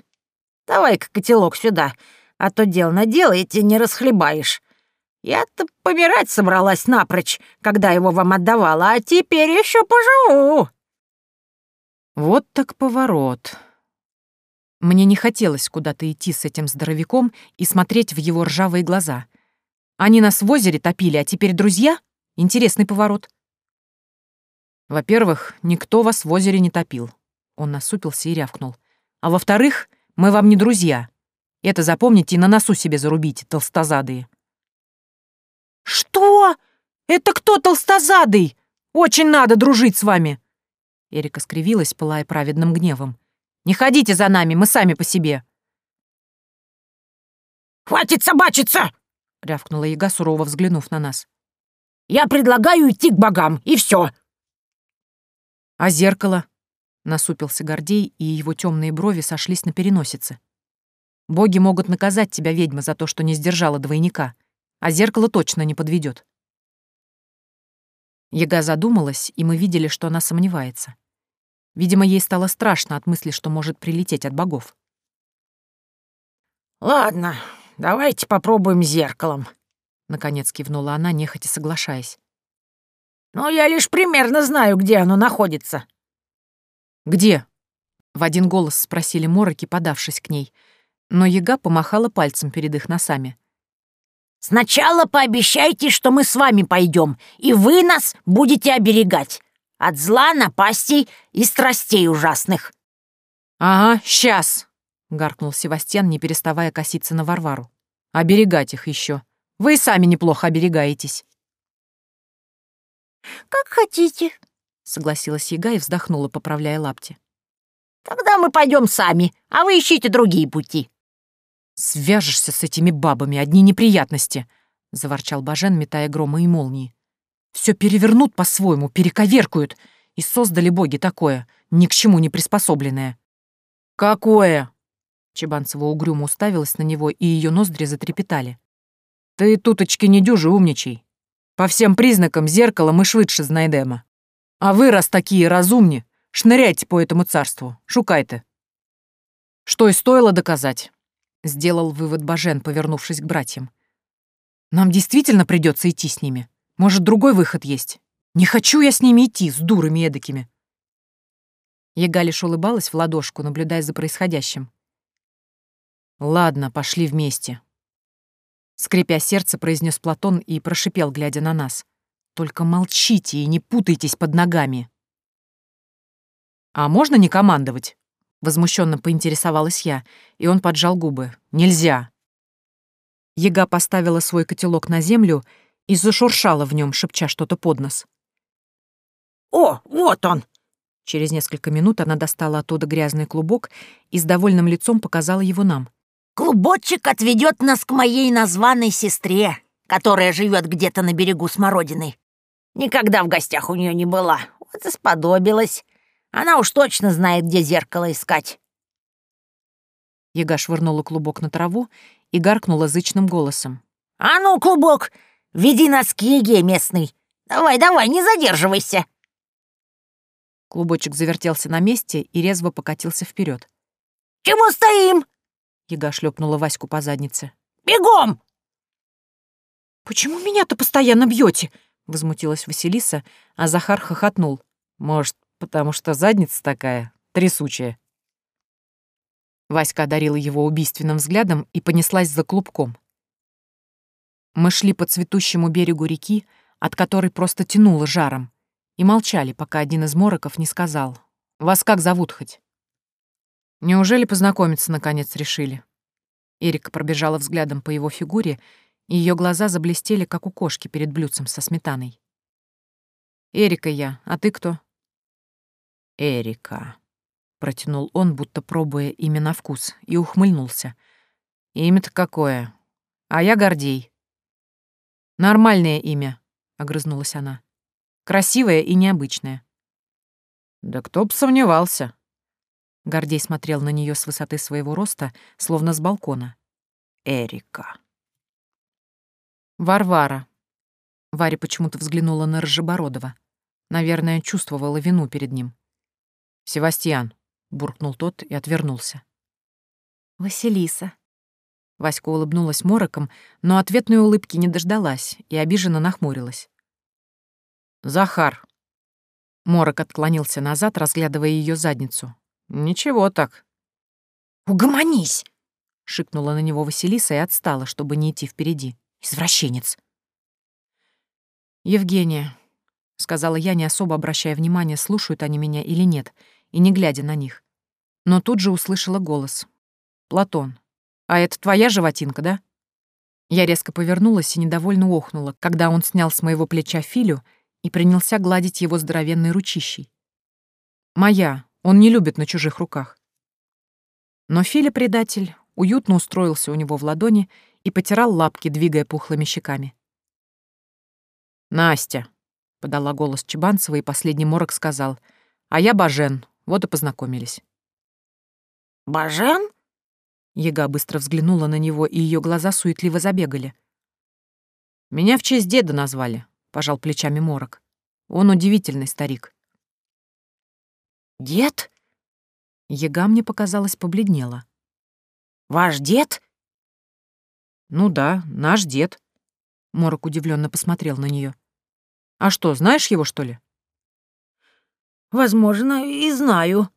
Давай-ка котелок сюда, а то дел наделаете, не расхлебаешь. Я-то помирать собралась напрочь, когда его вам отдавала, а теперь еще поживу». Вот так поворот. Мне не хотелось куда-то идти с этим здоровяком и смотреть в его ржавые глаза — они нас в озере топили, а теперь друзья? Интересный поворот. Во-первых, никто вас в озере не топил. Он насупился и рявкнул. А во-вторых, мы вам не друзья. Это запомните и на носу себе зарубите, толстозадые. Что? Это кто толстозадый? Очень надо дружить с вами. Эрика скривилась, пылая праведным гневом. «Не ходите за нами, мы сами по себе!» «Хватит собачиться!» — рявкнула яга, сурово взглянув на нас. «Я предлагаю идти к богам, и все. «А зеркало?» — насупился Гордей, и его темные брови сошлись на переносице. «Боги могут наказать тебя, ведьма, за то, что не сдержала двойника, а зеркало точно не подведет. Яга задумалась, и мы видели, что она сомневается. Видимо, ей стало страшно от мысли, что может прилететь от богов. «Ладно, давайте типа, попробуем зеркалом», — наконец кивнула она, нехотя соглашаясь. «Но я лишь примерно знаю, где оно находится». «Где?» — в один голос спросили мороки, подавшись к ней. Но яга помахала пальцем перед их носами. «Сначала пообещайте, что мы с вами пойдем, и вы нас будете оберегать от зла, напастей и страстей ужасных». «Ага, сейчас», гаркнул Севастьян, не переставая коситься на Варвару. «Оберегать их еще. Вы и сами неплохо оберегаетесь». «Как хотите», — согласилась Яга и вздохнула, поправляя лапти. «Тогда мы пойдем сами, а вы ищите другие пути». «Свяжешься с этими бабами, одни неприятности», — заворчал Бажен, метая громы и молнии. «Все перевернут по-своему, перековеркают, и создали боги такое, ни к чему не приспособленное». «Какое?» Чебанцева угрюмо уставилась на него, и ее ноздри затрепетали. «Ты, туточки, не дюжи умничай. По всем признакам зеркала мы швыдше знайдема. А вы, раз такие разумни, шныряйте по этому царству, шукайте». «Что и стоило доказать», — сделал вывод Бажен, повернувшись к братьям. «Нам действительно придется идти с ними. Может, другой выход есть? Не хочу я с ними идти, с дурами эдакими». Егалиш улыбалась в ладошку, наблюдая за происходящим. Ладно, пошли вместе. Скрипя сердце, произнес Платон и прошипел, глядя на нас. Только молчите и не путайтесь под ногами. А можно не командовать? Возмущенно поинтересовалась я, и он поджал губы. Нельзя. Ега поставила свой котелок на землю и зашуршала в нем, шепча что-то под нос. «О, вот он!» Через несколько минут она достала оттуда грязный клубок и с довольным лицом показала его нам. Клубочек отведет нас к моей названной сестре, которая живет где-то на берегу Смородины. Никогда в гостях у нее не была, вот и сподобилась. Она уж точно знает, где зеркало искать». Яга швырнула клубок на траву и гаркнула зычным голосом. «А ну, клубок, веди нас к Еге местный. Давай, давай, не задерживайся!» Клубочек завертелся на месте и резво покатился вперед. «Чему стоим?» Яга шлепнула Ваську по заднице. «Бегом!» «Почему меня-то постоянно бьете? возмутилась Василиса, а Захар хохотнул. «Может, потому что задница такая, трясучая». Васька одарила его убийственным взглядом и понеслась за клубком. Мы шли по цветущему берегу реки, от которой просто тянуло жаром, и молчали, пока один из мороков не сказал. «Вас как зовут хоть?» Неужели познакомиться наконец решили? Эрика пробежала взглядом по его фигуре, и ее глаза заблестели, как у кошки перед блюдцем со сметаной. «Эрика я, а ты кто?» «Эрика», — протянул он, будто пробуя имя на вкус, и ухмыльнулся. «Имя-то какое? А я Гордей». «Нормальное имя», — огрызнулась она. «Красивое и необычное». «Да кто б сомневался», Гордей смотрел на нее с высоты своего роста, словно с балкона. «Эрика». «Варвара». Варя почему-то взглянула на Ржебородова. Наверное, чувствовала вину перед ним. «Севастьян», — буркнул тот и отвернулся. «Василиса». Васька улыбнулась мороком, но ответной улыбки не дождалась и обиженно нахмурилась. «Захар». Морок отклонился назад, разглядывая ее задницу, «Ничего так». «Угомонись!» — шикнула на него Василиса и отстала, чтобы не идти впереди. «Извращенец!» «Евгения», — сказала я, не особо обращая внимания, слушают они меня или нет, и не глядя на них. Но тут же услышала голос. «Платон, а это твоя животинка, да?» Я резко повернулась и недовольно охнула, когда он снял с моего плеча Филю и принялся гладить его здоровенной ручищей. «Моя», он не любит на чужих руках. Но Филя, предатель, уютно устроился у него в ладони и потирал лапки, двигая пухлыми щеками. «Настя», — подала голос Чебанцева, и последний морок сказал, «А я Бажен, вот и познакомились». «Бажен?» Ега быстро взглянула на него, и ее глаза суетливо забегали. «Меня в честь деда назвали», — пожал плечами Морок. «Он удивительный старик». Дед?» Яга, мне показалось, побледнела. «Ваш дед?» «Ну да, наш дед», — Морок удивленно посмотрел на нее. «А что, знаешь его, что ли?» «Возможно, и знаю».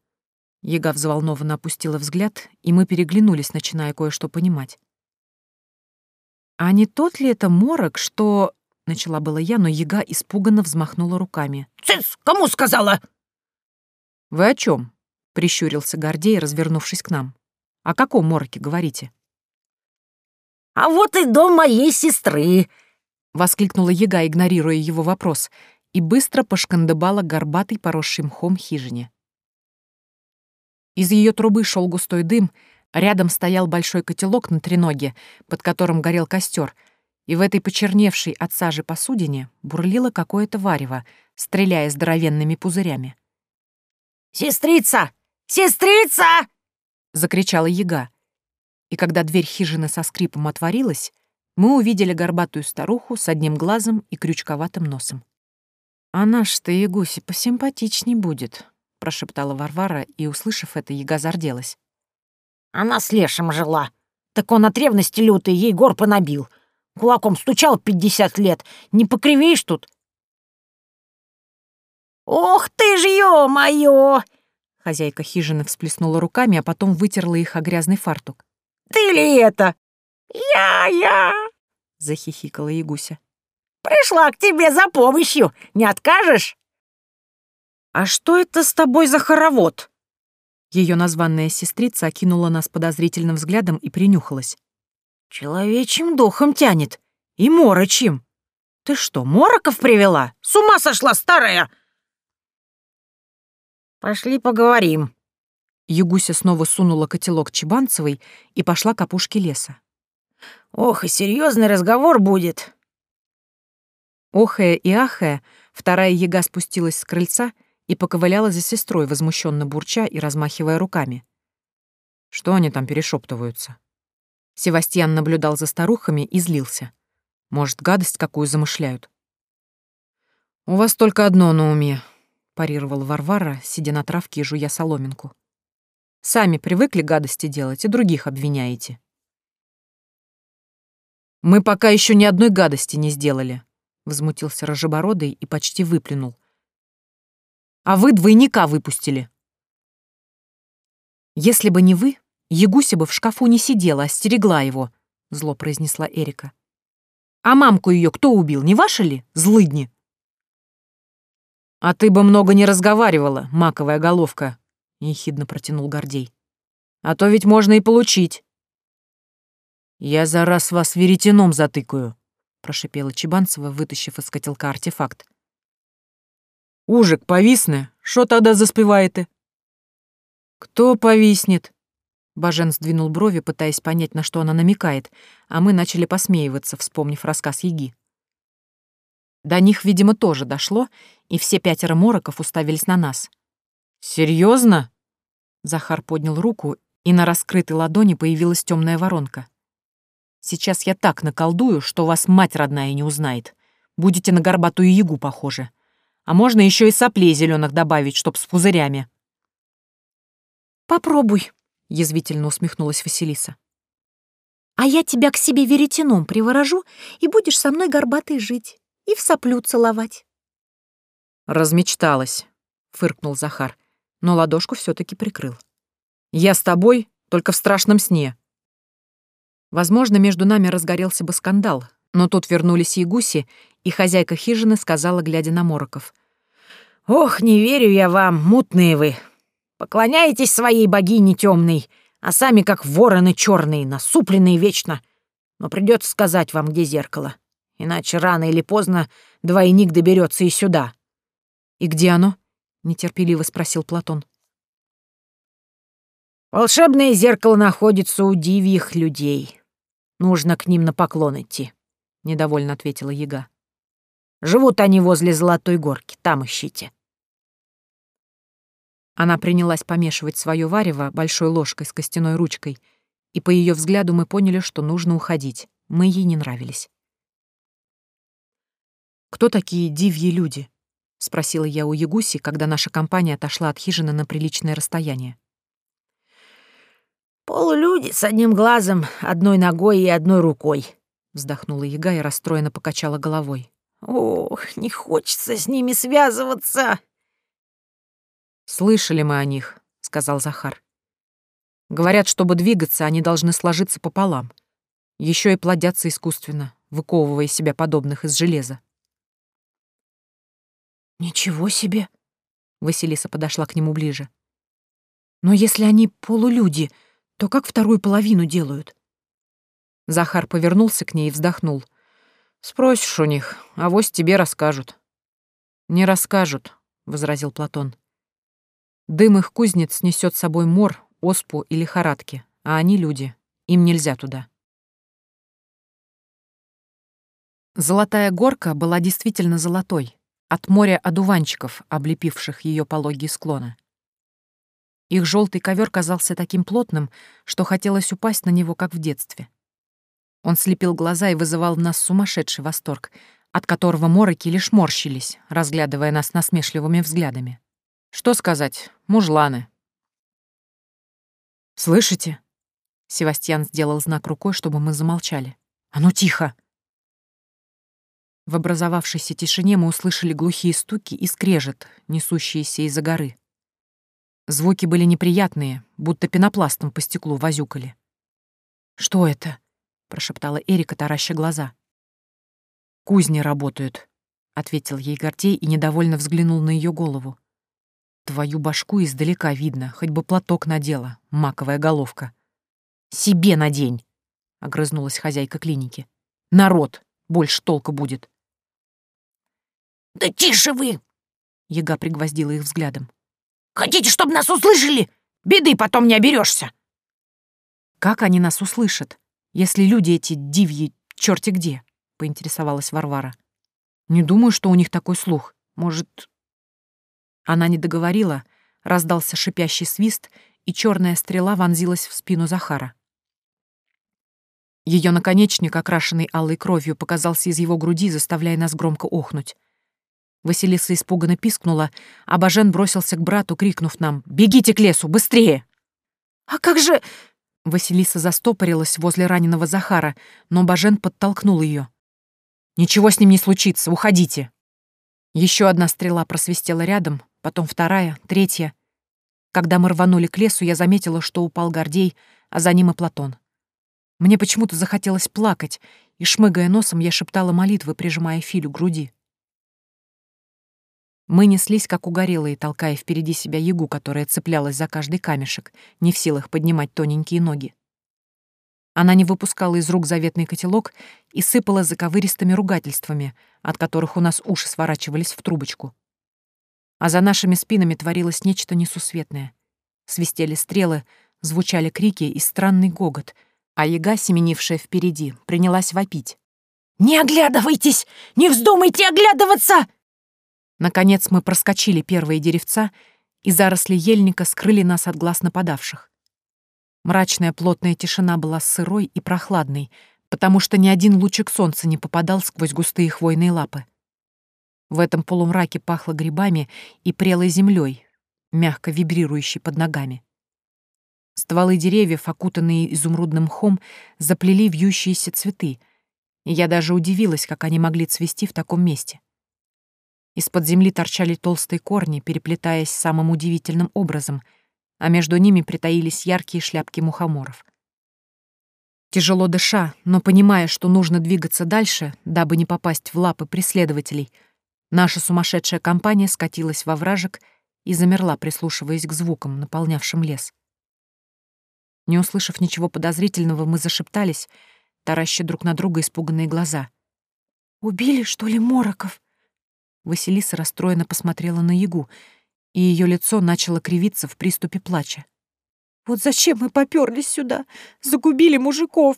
Яга взволнованно опустила взгляд, и мы переглянулись, начиная кое-что понимать. «А не тот ли это морок, что...» — начала была я, но Яга испуганно взмахнула руками. «Цыц! Кому сказала?» «Вы о чем? прищурился Гордей, развернувшись к нам. «О каком мороке говорите?» «А вот и дом моей сестры!» — воскликнула яга, игнорируя его вопрос, и быстро пошкандыбала горбатый, поросший мхом хижине. Из ее трубы шел густой дым, рядом стоял большой котелок на треноге, под которым горел костер, и в этой почерневшей от сажи посудине бурлило какое-то варево, стреляя здоровенными пузырями. «Сестрица! Сестрица!» — закричала яга. И когда дверь хижины со скрипом отворилась, мы увидели горбатую старуху с одним глазом и крючковатым носом. А ж-то Ягуси посимпатичней будет», — прошептала Варвара, и, услышав это, яга зарделась. «Она с лешим жила. Так он от ревности лютой ей гор понабил. Кулаком стучал пятьдесят лет. Не покривеешь тут, «Ох ты ж, ё-моё!» Хозяйка хижины всплеснула руками, а потом вытерла их о грязный фартук. «Ты ли это?» «Я-я!» — захихикала Ягуся. «Пришла к тебе за помощью! Не откажешь?» «А что это с тобой за хоровод?» Ее названная сестрица окинула нас подозрительным взглядом и принюхалась. «Человечьим духом тянет. И морочим. Ты что, мороков привела? С ума сошла старая!» Пошли поговорим». Ягуся снова сунула котелок Чебанцевой и пошла к опушке леса. «Ох, и серьезный разговор будет!» Охая и ахая, вторая яга спустилась с крыльца и поковыляла за сестрой, возмущенно бурча и размахивая руками. Что они там перешептываются? Севастьян наблюдал за старухами и злился. Может, гадость какую замышляют? «У вас только одно на уме — парировал Варвара, сидя на травке и жуя соломинку. «Сами привыкли гадости делать и других обвиняете». «Мы пока еще ни одной гадости не сделали», — возмутился Рожебородый и почти выплюнул. «А вы двойника выпустили». «Если бы не вы, Ягуся бы в шкафу не сидела, а остерегла его», — зло произнесла Эрика. «А мамку ее кто убил, не ваша ли, злыдни?» «А ты бы много не разговаривала, маковая головка», — Нехидно протянул Гордей. «А то ведь можно и получить». «Я за раз вас веретеном затыкаю», — прошипела Чебанцева, вытащив из котелка артефакт. «Ужик повисне, что тогда заспеваете?» «Кто повиснет?» Бажен сдвинул брови, пытаясь понять, на что она намекает, а мы начали посмеиваться, вспомнив рассказ Еги. До них, видимо, тоже дошло, и все пятеро мороков уставились на нас. «Серьезно?» Захар поднял руку, и на раскрытой ладони появилась темная воронка. «Сейчас я так наколдую, что вас мать родная не узнает. Будете на горбатую ягу похожи. А можно еще и соплей зеленых добавить, чтоб с пузырями». «Попробуй», — язвительно усмехнулась Василиса. «А я тебя к себе веретеном приворожу, и будешь со мной горбатой жить» и в соплю целовать. «Размечталась», — фыркнул Захар, но ладошку все таки прикрыл. «Я с тобой, только в страшном сне». Возможно, между нами разгорелся бы скандал, но тут вернулись и гуси, и хозяйка хижины сказала, глядя на Мороков. «Ох, не верю я вам, мутные вы! Поклоняетесь своей богине темной, а сами как вороны черные, насупленные вечно. Но придется сказать вам, где зеркало». Иначе рано или поздно двойник доберется и сюда. И где оно? нетерпеливо спросил Платон. Волшебное зеркало находится у дивьих людей. Нужно к ним на поклон идти, недовольно ответила Яга. Живут они возле Золотой горки, там ищите. Она принялась помешивать свое варево большой ложкой с костяной ручкой, и по ее взгляду мы поняли, что нужно уходить. Мы ей не нравились. «Кто такие дивьи люди?» — спросила я у Ягуси, когда наша компания отошла от хижины на приличное расстояние. «Полулюди с одним глазом, одной ногой и одной рукой», — вздохнула Яга и расстроенно покачала головой. «Ох, не хочется с ними связываться!» «Слышали мы о них», — сказал Захар. «Говорят, чтобы двигаться, они должны сложиться пополам. Еще и плодятся искусственно, выковывая себя подобных из железа». «Ничего себе!» — Василиса подошла к нему ближе. «Но если они полулюди, то как вторую половину делают?» Захар повернулся к ней и вздохнул. «Спросишь у них, а вось тебе расскажут». «Не расскажут», — возразил Платон. «Дым их кузнец несет с собой мор, оспу и лихорадки, а они люди, им нельзя туда». Золотая горка была действительно золотой, от моря одуванчиков, облепивших ее пологие склоны. Их желтый ковер казался таким плотным, что хотелось упасть на него, как в детстве. Он слепил глаза и вызывал в нас сумасшедший восторг, от которого мороки лишь морщились, разглядывая нас насмешливыми взглядами. Что сказать, мужланы. «Слышите?» Севастьян сделал знак рукой, чтобы мы замолчали. «А ну тихо!» В образовавшейся тишине мы услышали глухие стуки и скрежет, несущиеся из-за горы. Звуки были неприятные, будто пенопластом по стеклу возюкали. «Что это?» — прошептала Эрика, тараща глаза. «Кузни работают», — ответил ей Гордей и недовольно взглянул на ее голову. «Твою башку издалека видно, хоть бы платок надела, маковая головка». «Себе надень!» — огрызнулась хозяйка клиники. «Народ! Больше толка будет!» «Да тише вы!» Яга пригвоздила их взглядом. «Хотите, чтобы нас услышали? Беды потом не оберешься!» «Как они нас услышат, если люди эти дивьи черти где?» — поинтересовалась Варвара. «Не думаю, что у них такой слух. Может...» Она не договорила, раздался шипящий свист, и черная стрела вонзилась в спину Захара. Ее наконечник, окрашенный алой кровью, показался из его груди, заставляя нас громко охнуть. Василиса испуганно пискнула, а Бажен бросился к брату, крикнув нам «Бегите к лесу, быстрее!» «А как же...» Василиса застопорилась возле раненого Захара, но Бажен подтолкнул ее. «Ничего с ним не случится, уходите!» Еще одна стрела просвистела рядом, потом вторая, третья. Когда мы рванули к лесу, я заметила, что упал Гордей, а за ним и Платон. Мне почему-то захотелось плакать, и, шмыгая носом, я шептала молитвы, прижимая Филю к груди. Мы неслись, как угорелые, толкая впереди себя ягу, которая цеплялась за каждый камешек, не в силах поднимать тоненькие ноги. Она не выпускала из рук заветный котелок и сыпала заковыристыми ругательствами, от которых у нас уши сворачивались в трубочку. А за нашими спинами творилось нечто несусветное. Свистели стрелы, звучали крики и странный гогот, а яга, семенившая впереди, принялась вопить. «Не оглядывайтесь! Не вздумайте оглядываться!» Наконец мы проскочили первые деревца, и заросли ельника скрыли нас от глаз нападавших. Мрачная плотная тишина была сырой и прохладной, потому что ни один лучик солнца не попадал сквозь густые хвойные лапы. В этом полумраке пахло грибами и прелой землей, мягко вибрирующей под ногами. Стволы деревьев, окутанные изумрудным мхом, заплели вьющиеся цветы, и я даже удивилась, как они могли цвести в таком месте. Из-под земли торчали толстые корни, переплетаясь самым удивительным образом, а между ними притаились яркие шляпки мухоморов. Тяжело дыша, но понимая, что нужно двигаться дальше, дабы не попасть в лапы преследователей, наша сумасшедшая компания скатилась во вражек и замерла, прислушиваясь к звукам, наполнявшим лес. Не услышав ничего подозрительного, мы зашептались, тараща друг на друга испуганные глаза. «Убили, что ли, Мороков?» Василиса расстроенно посмотрела на Ягу, и ее лицо начало кривиться в приступе плача. «Вот зачем мы поперлись сюда? Загубили мужиков!»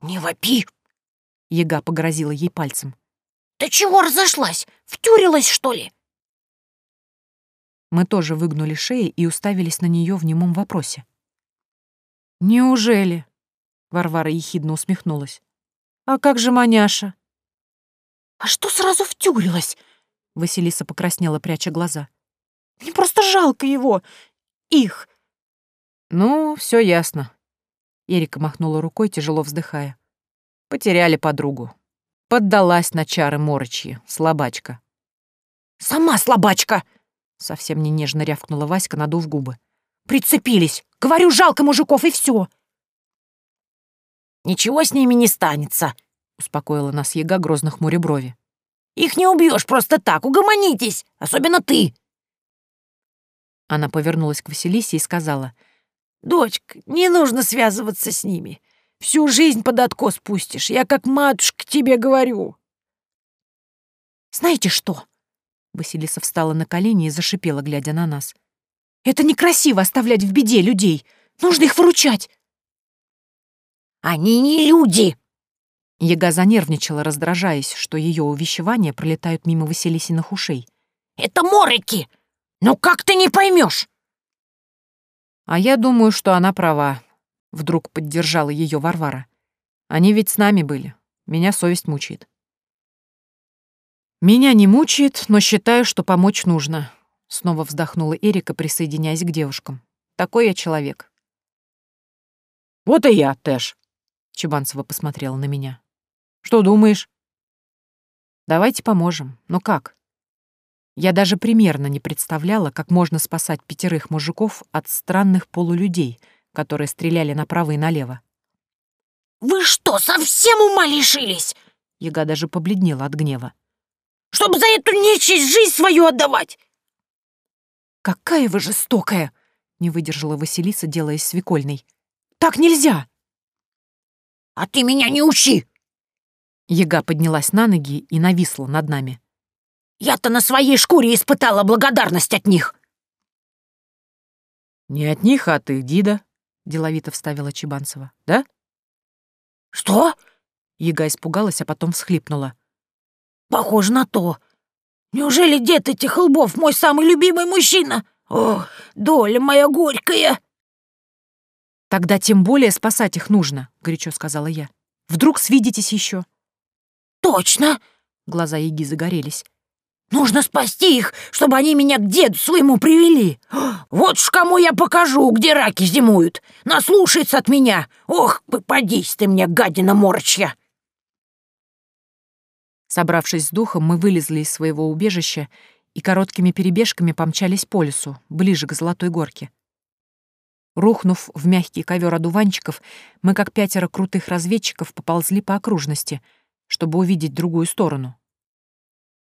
«Не вопи!» — Яга погрозила ей пальцем. «Ты чего разошлась? Втюрилась, что ли?» Мы тоже выгнули шеи и уставились на нее в немом вопросе. «Неужели?» — Варвара ехидно усмехнулась. «А как же маняша?» «А что сразу втюрилась?» Василиса покраснела, пряча глаза. «Мне просто жалко его! Их!» «Ну, все ясно». Эрика махнула рукой, тяжело вздыхая. «Потеряли подругу. Поддалась на чары морочьи, слабачка». «Сама слабачка!» Совсем не нежно рявкнула Васька, надув губы. «Прицепились! Говорю, жалко мужиков, и все!» «Ничего с ними не станется!» — успокоила нас яга грозно хмуре брови. Их не убьешь просто так, угомонитесь, особенно ты!» Она повернулась к Василисе и сказала, «Дочка, не нужно связываться с ними. Всю жизнь под откос пустишь, я как матушка тебе говорю». «Знаете что?» Василиса встала на колени и зашипела, глядя на нас. «Это некрасиво оставлять в беде людей. Нужно их выручать». «Они не люди!» Яга занервничала, раздражаясь, что ее увещевания пролетают мимо Василисиных ушей. «Это морики! Ну как ты не поймешь? «А я думаю, что она права», — вдруг поддержала ее Варвара. «Они ведь с нами были. Меня совесть мучает». «Меня не мучает, но считаю, что помочь нужно», — снова вздохнула Эрика, присоединяясь к девушкам. «Такой я человек». «Вот и я, Тэш», — Чебанцева посмотрела на меня. Что думаешь? Давайте поможем. Ну как? Я даже примерно не представляла, как можно спасать пятерых мужиков от странных полулюдей, которые стреляли направо и налево. «Вы что, совсем ума лишились?» Яга даже побледнела от гнева. «Чтобы за эту нечисть жизнь свою отдавать!» «Какая вы жестокая!» — не выдержала Василиса, делаясь свекольной. «Так нельзя!» «А ты меня не учи!» Яга поднялась на ноги и нависла над нами. «Я-то на своей шкуре испытала благодарность от них!» «Не от них, а ты, Дида», — деловито вставила Чебанцева. «Да?» «Что?» — Яга испугалась, а потом всхлипнула. «Похоже на то. Неужели дед этих лбов мой самый любимый мужчина? О, доля моя горькая!» «Тогда тем более спасать их нужно», — горячо сказала я. «Вдруг свидитесь еще?» «Точно!» Глаза Иги загорелись. «Нужно спасти их, чтобы они меня к деду своему привели! Вот ж кому я покажу, где раки зимуют! Наслушается от меня! Ох, попадись ты мне, гадина морчья!» Собравшись с духом, мы вылезли из своего убежища и короткими перебежками помчались по лесу, ближе к Золотой горке. Рухнув в мягкий ковер одуванчиков, мы, как пятеро крутых разведчиков, поползли по окружности — чтобы увидеть другую сторону.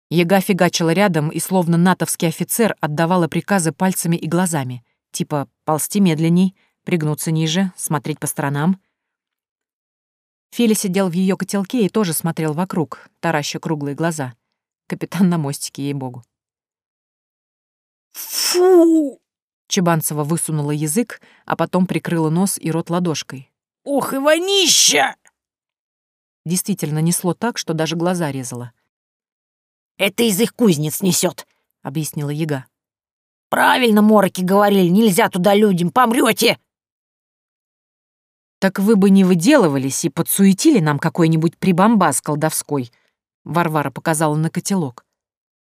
Яга фигачила рядом, и словно натовский офицер отдавала приказы пальцами и глазами, типа ползти медленней, пригнуться ниже, смотреть по сторонам. Фили сидел в ее котелке и тоже смотрел вокруг, тараща круглые глаза. Капитан на мостике, ей-богу. «Фу!» Чебанцева высунула язык, а потом прикрыла нос и рот ладошкой. «Ох, и вонища!» Действительно, несло так, что даже глаза резало. «Это из их кузнец несет», — объяснила яга. «Правильно мороки говорили, нельзя туда людям, помрете!» «Так вы бы не выделывались и подсуетили нам какой-нибудь прибамбас колдовской», — Варвара показала на котелок.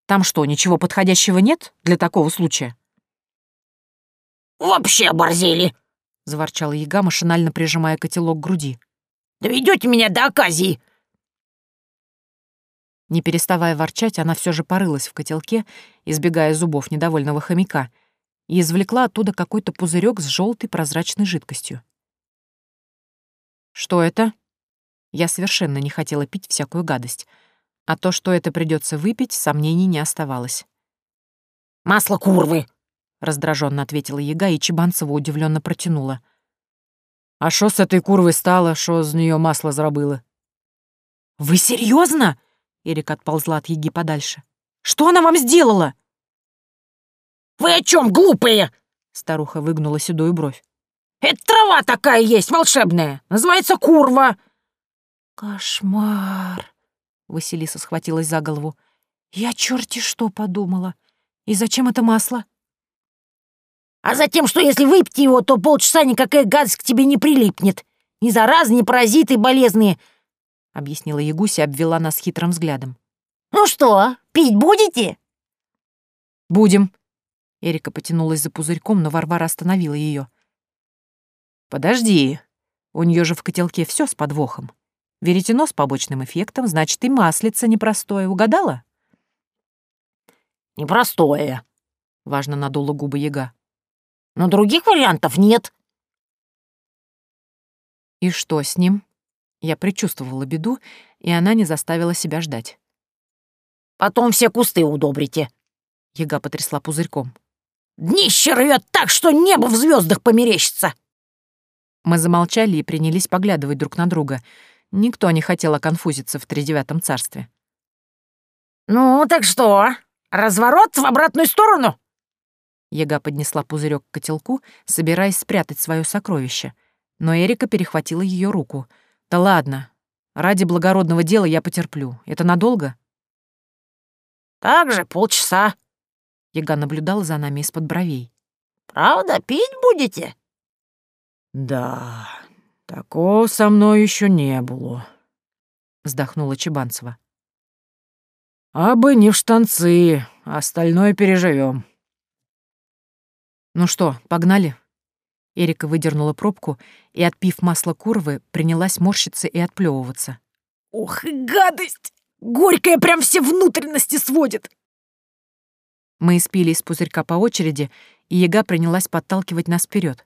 «Там что, ничего подходящего нет для такого случая?» «Вообще оборзели!» — заворчала яга, машинально прижимая котелок к груди. Доведете меня до оказии!» Не переставая ворчать, она все же порылась в котелке, избегая зубов недовольного хомяка, и извлекла оттуда какой-то пузырек с желтой прозрачной жидкостью. «Что это?» Я совершенно не хотела пить всякую гадость, а то, что это придется выпить, сомнений не оставалось. «Масло курвы!» — раздраженно ответила яга, и Чебанцева удивленно протянула — а що с этой курвы стало, що из нее масло зробили? Вы серьезно? Эрик отползла от Еги подальше. Что она вам сделала? Вы о чем, глупые? Старуха выгнула седую бровь. Это трава такая есть, волшебная. Называется курва. Кошмар. Василиса схватилась за голову. Я черти что подумала. И зачем это масло? А затем, что если выпить его, то полчаса никакая гадость к тебе не прилипнет. Ни зараз, ни паразиты болезные, — объяснила Ягуся, обвела нас хитрым взглядом. «Ну что, пить будете?» «Будем». Эрика потянулась за пузырьком, но Варвара остановила ее. «Подожди, у нее же в котелке все с подвохом. Веретено с побочным эффектом, значит, и маслица непростое, угадала?» «Непростое», — важно надула губы яга но других вариантов нет». «И что с ним?» Я предчувствовала беду, и она не заставила себя ждать. «Потом все кусты удобрите», — яга потрясла пузырьком. «Днище рвет так, что небо в звездах померещится!» Мы замолчали и принялись поглядывать друг на друга. Никто не хотел оконфузиться в тридевятом царстве. «Ну, так что, разворот в обратную сторону?» Яга поднесла пузырек к котелку, собираясь спрятать свое сокровище. Но Эрика перехватила ее руку. «Да ладно. Ради благородного дела я потерплю. Это надолго?» «Так же полчаса». Яга наблюдала за нами из-под бровей. «Правда, пить будете?» «Да, такого со мной еще не было», — вздохнула Чебанцева. «А бы не в штанцы, а остальное переживем. «Ну что, погнали?» Эрика выдернула пробку и, отпив масло курвы, принялась морщиться и отплевываться. «Ох, гадость! Горькая прям все внутренности сводит!» Мы испили из пузырька по очереди, и яга принялась подталкивать нас вперед.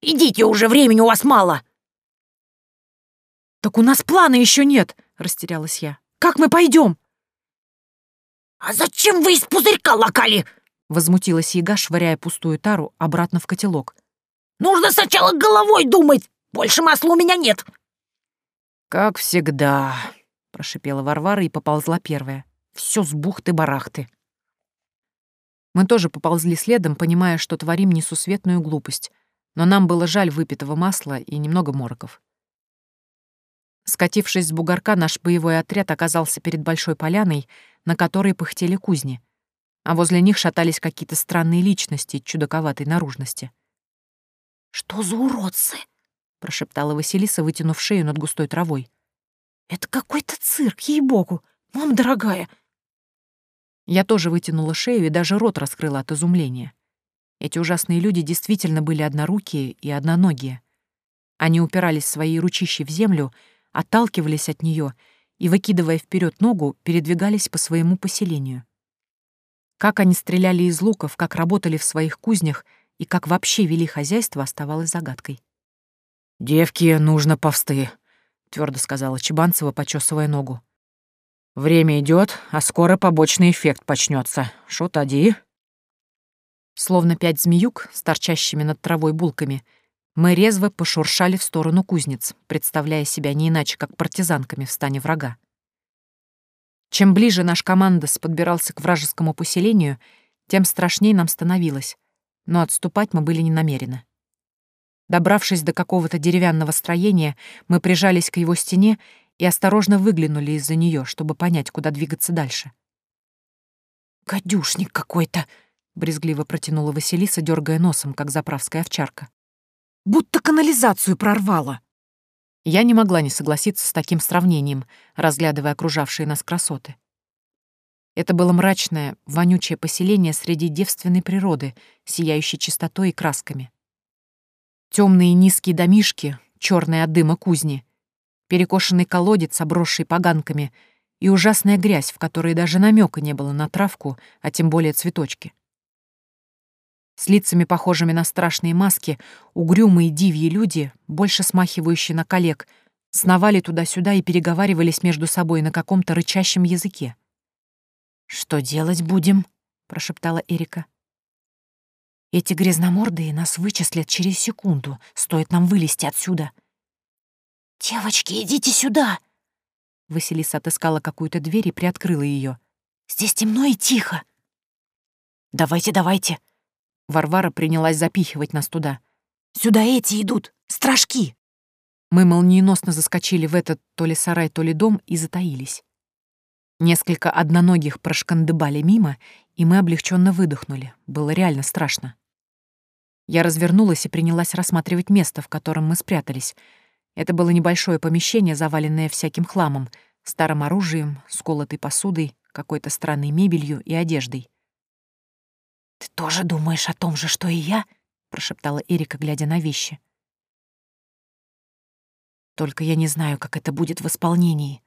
«Идите уже, времени у вас мало!» «Так у нас плана еще нет!» — растерялась я. «Как мы пойдем? «А зачем вы из пузырька лакали?» Возмутилась яга, швыряя пустую тару обратно в котелок. «Нужно сначала головой думать! Больше масла у меня нет!» «Как всегда», — прошипела Варвара и поползла первая. «Все с бухты-барахты». Мы тоже поползли следом, понимая, что творим несусветную глупость, но нам было жаль выпитого масла и немного мороков. Скатившись с бугорка, наш боевой отряд оказался перед большой поляной, на которой пыхтели кузни — а возле них шатались какие-то странные личности чудаковатой наружности. «Что за уродцы?» — прошептала Василиса, вытянув шею над густой травой. «Это какой-то цирк, ей-богу! Мам, дорогая!» Я тоже вытянула шею и даже рот раскрыла от изумления. Эти ужасные люди действительно были однорукие и одноногие. Они упирались своей ручищей в землю, отталкивались от нее и, выкидывая вперед ногу, передвигались по своему поселению. Как они стреляли из луков, как работали в своих кузнях и как вообще вели хозяйство, оставалось загадкой. «Девки, нужно повсты», — твердо сказала Чебанцева, почесывая ногу. «Время идет, а скоро побочный эффект почнется. Шутади». Словно пять змеюк с торчащими над травой булками, мы резво пошуршали в сторону кузнец, представляя себя не иначе, как партизанками в стане врага. Чем ближе наш командос подбирался к вражескому поселению, тем страшнее нам становилось, но отступать мы были не намерены. Добравшись до какого-то деревянного строения, мы прижались к его стене и осторожно выглянули из-за нее, чтобы понять, куда двигаться дальше. «Гадюшник какой-то!» — брезгливо протянула Василиса, дергая носом, как заправская овчарка. «Будто канализацию прорвала. Я не могла не согласиться с таким сравнением, разглядывая окружавшие нас красоты. Это было мрачное, вонючее поселение среди девственной природы, сияющей чистотой и красками. Темные низкие домишки, черные от дыма кузни, перекошенный колодец, обросший поганками, и ужасная грязь, в которой даже намека не было на травку, а тем более цветочки с лицами, похожими на страшные маски, угрюмые дивьи люди, больше смахивающие на коллег, сновали туда-сюда и переговаривались между собой на каком-то рычащем языке. «Что делать будем?» — прошептала Эрика. «Эти грязномордые нас вычислят через секунду, стоит нам вылезти отсюда». «Девочки, идите сюда!» Василиса отыскала какую-то дверь и приоткрыла ее. «Здесь темно и тихо!» «Давайте, давайте!» Варвара принялась запихивать нас туда. «Сюда эти идут! Страшки!» Мы молниеносно заскочили в этот то ли сарай, то ли дом и затаились. Несколько одноногих прошкандыбали мимо, и мы облегченно выдохнули. Было реально страшно. Я развернулась и принялась рассматривать место, в котором мы спрятались. Это было небольшое помещение, заваленное всяким хламом, старым оружием, сколотой посудой, какой-то странной мебелью и одеждой. «Ты тоже думаешь о том же, что и я?» — прошептала Эрика, глядя на вещи. «Только я не знаю, как это будет в исполнении.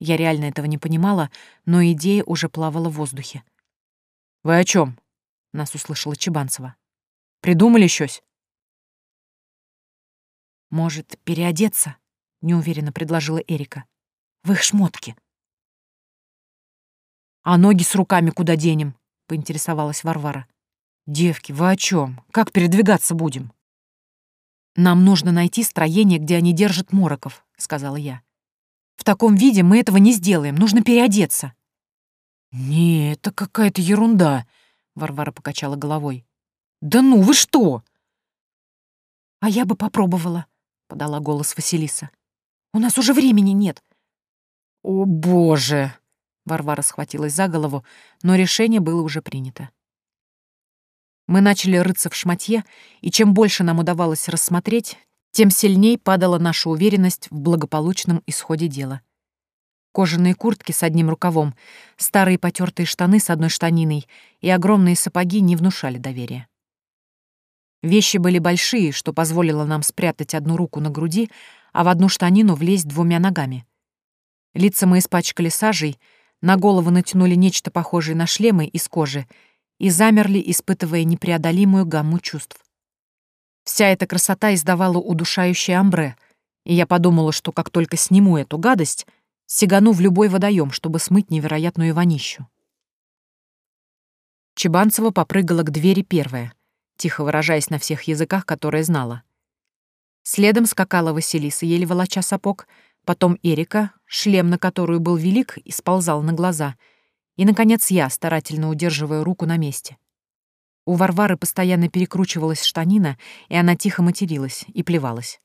Я реально этого не понимала, но идея уже плавала в воздухе». «Вы о чем? нас услышала Чебанцева. «Придумали щось?» «Может, переодеться?» — неуверенно предложила Эрика. «В их шмотки». «А ноги с руками куда денем?» поинтересовалась Варвара. «Девки, вы о чем? Как передвигаться будем?» «Нам нужно найти строение, где они держат мороков», — сказала я. «В таком виде мы этого не сделаем, нужно переодеться». «Не, это какая-то ерунда», — Варвара покачала головой. «Да ну вы что!» «А я бы попробовала», — подала голос Василиса. «У нас уже времени нет». «О, боже!» Варвара схватилась за голову, но решение было уже принято. Мы начали рыться в шматье, и чем больше нам удавалось рассмотреть, тем сильней падала наша уверенность в благополучном исходе дела. Кожаные куртки с одним рукавом, старые потертые штаны с одной штаниной и огромные сапоги не внушали доверия. Вещи были большие, что позволило нам спрятать одну руку на груди, а в одну штанину влезть двумя ногами. Лица мы испачкали сажей — на голову натянули нечто похожее на шлемы из кожи и замерли, испытывая непреодолимую гамму чувств. Вся эта красота издавала удушающее амбре, и я подумала, что как только сниму эту гадость, сигану в любой водоем, чтобы смыть невероятную вонищу. Чебанцева попрыгала к двери первая, тихо выражаясь на всех языках, которые знала. Следом скакала Василиса, еле волоча сапог, потом Эрика, Шлем, на которую был велик, исползал на глаза. И, наконец, я, старательно удерживая руку на месте. У Варвары постоянно перекручивалась штанина, и она тихо материлась и плевалась.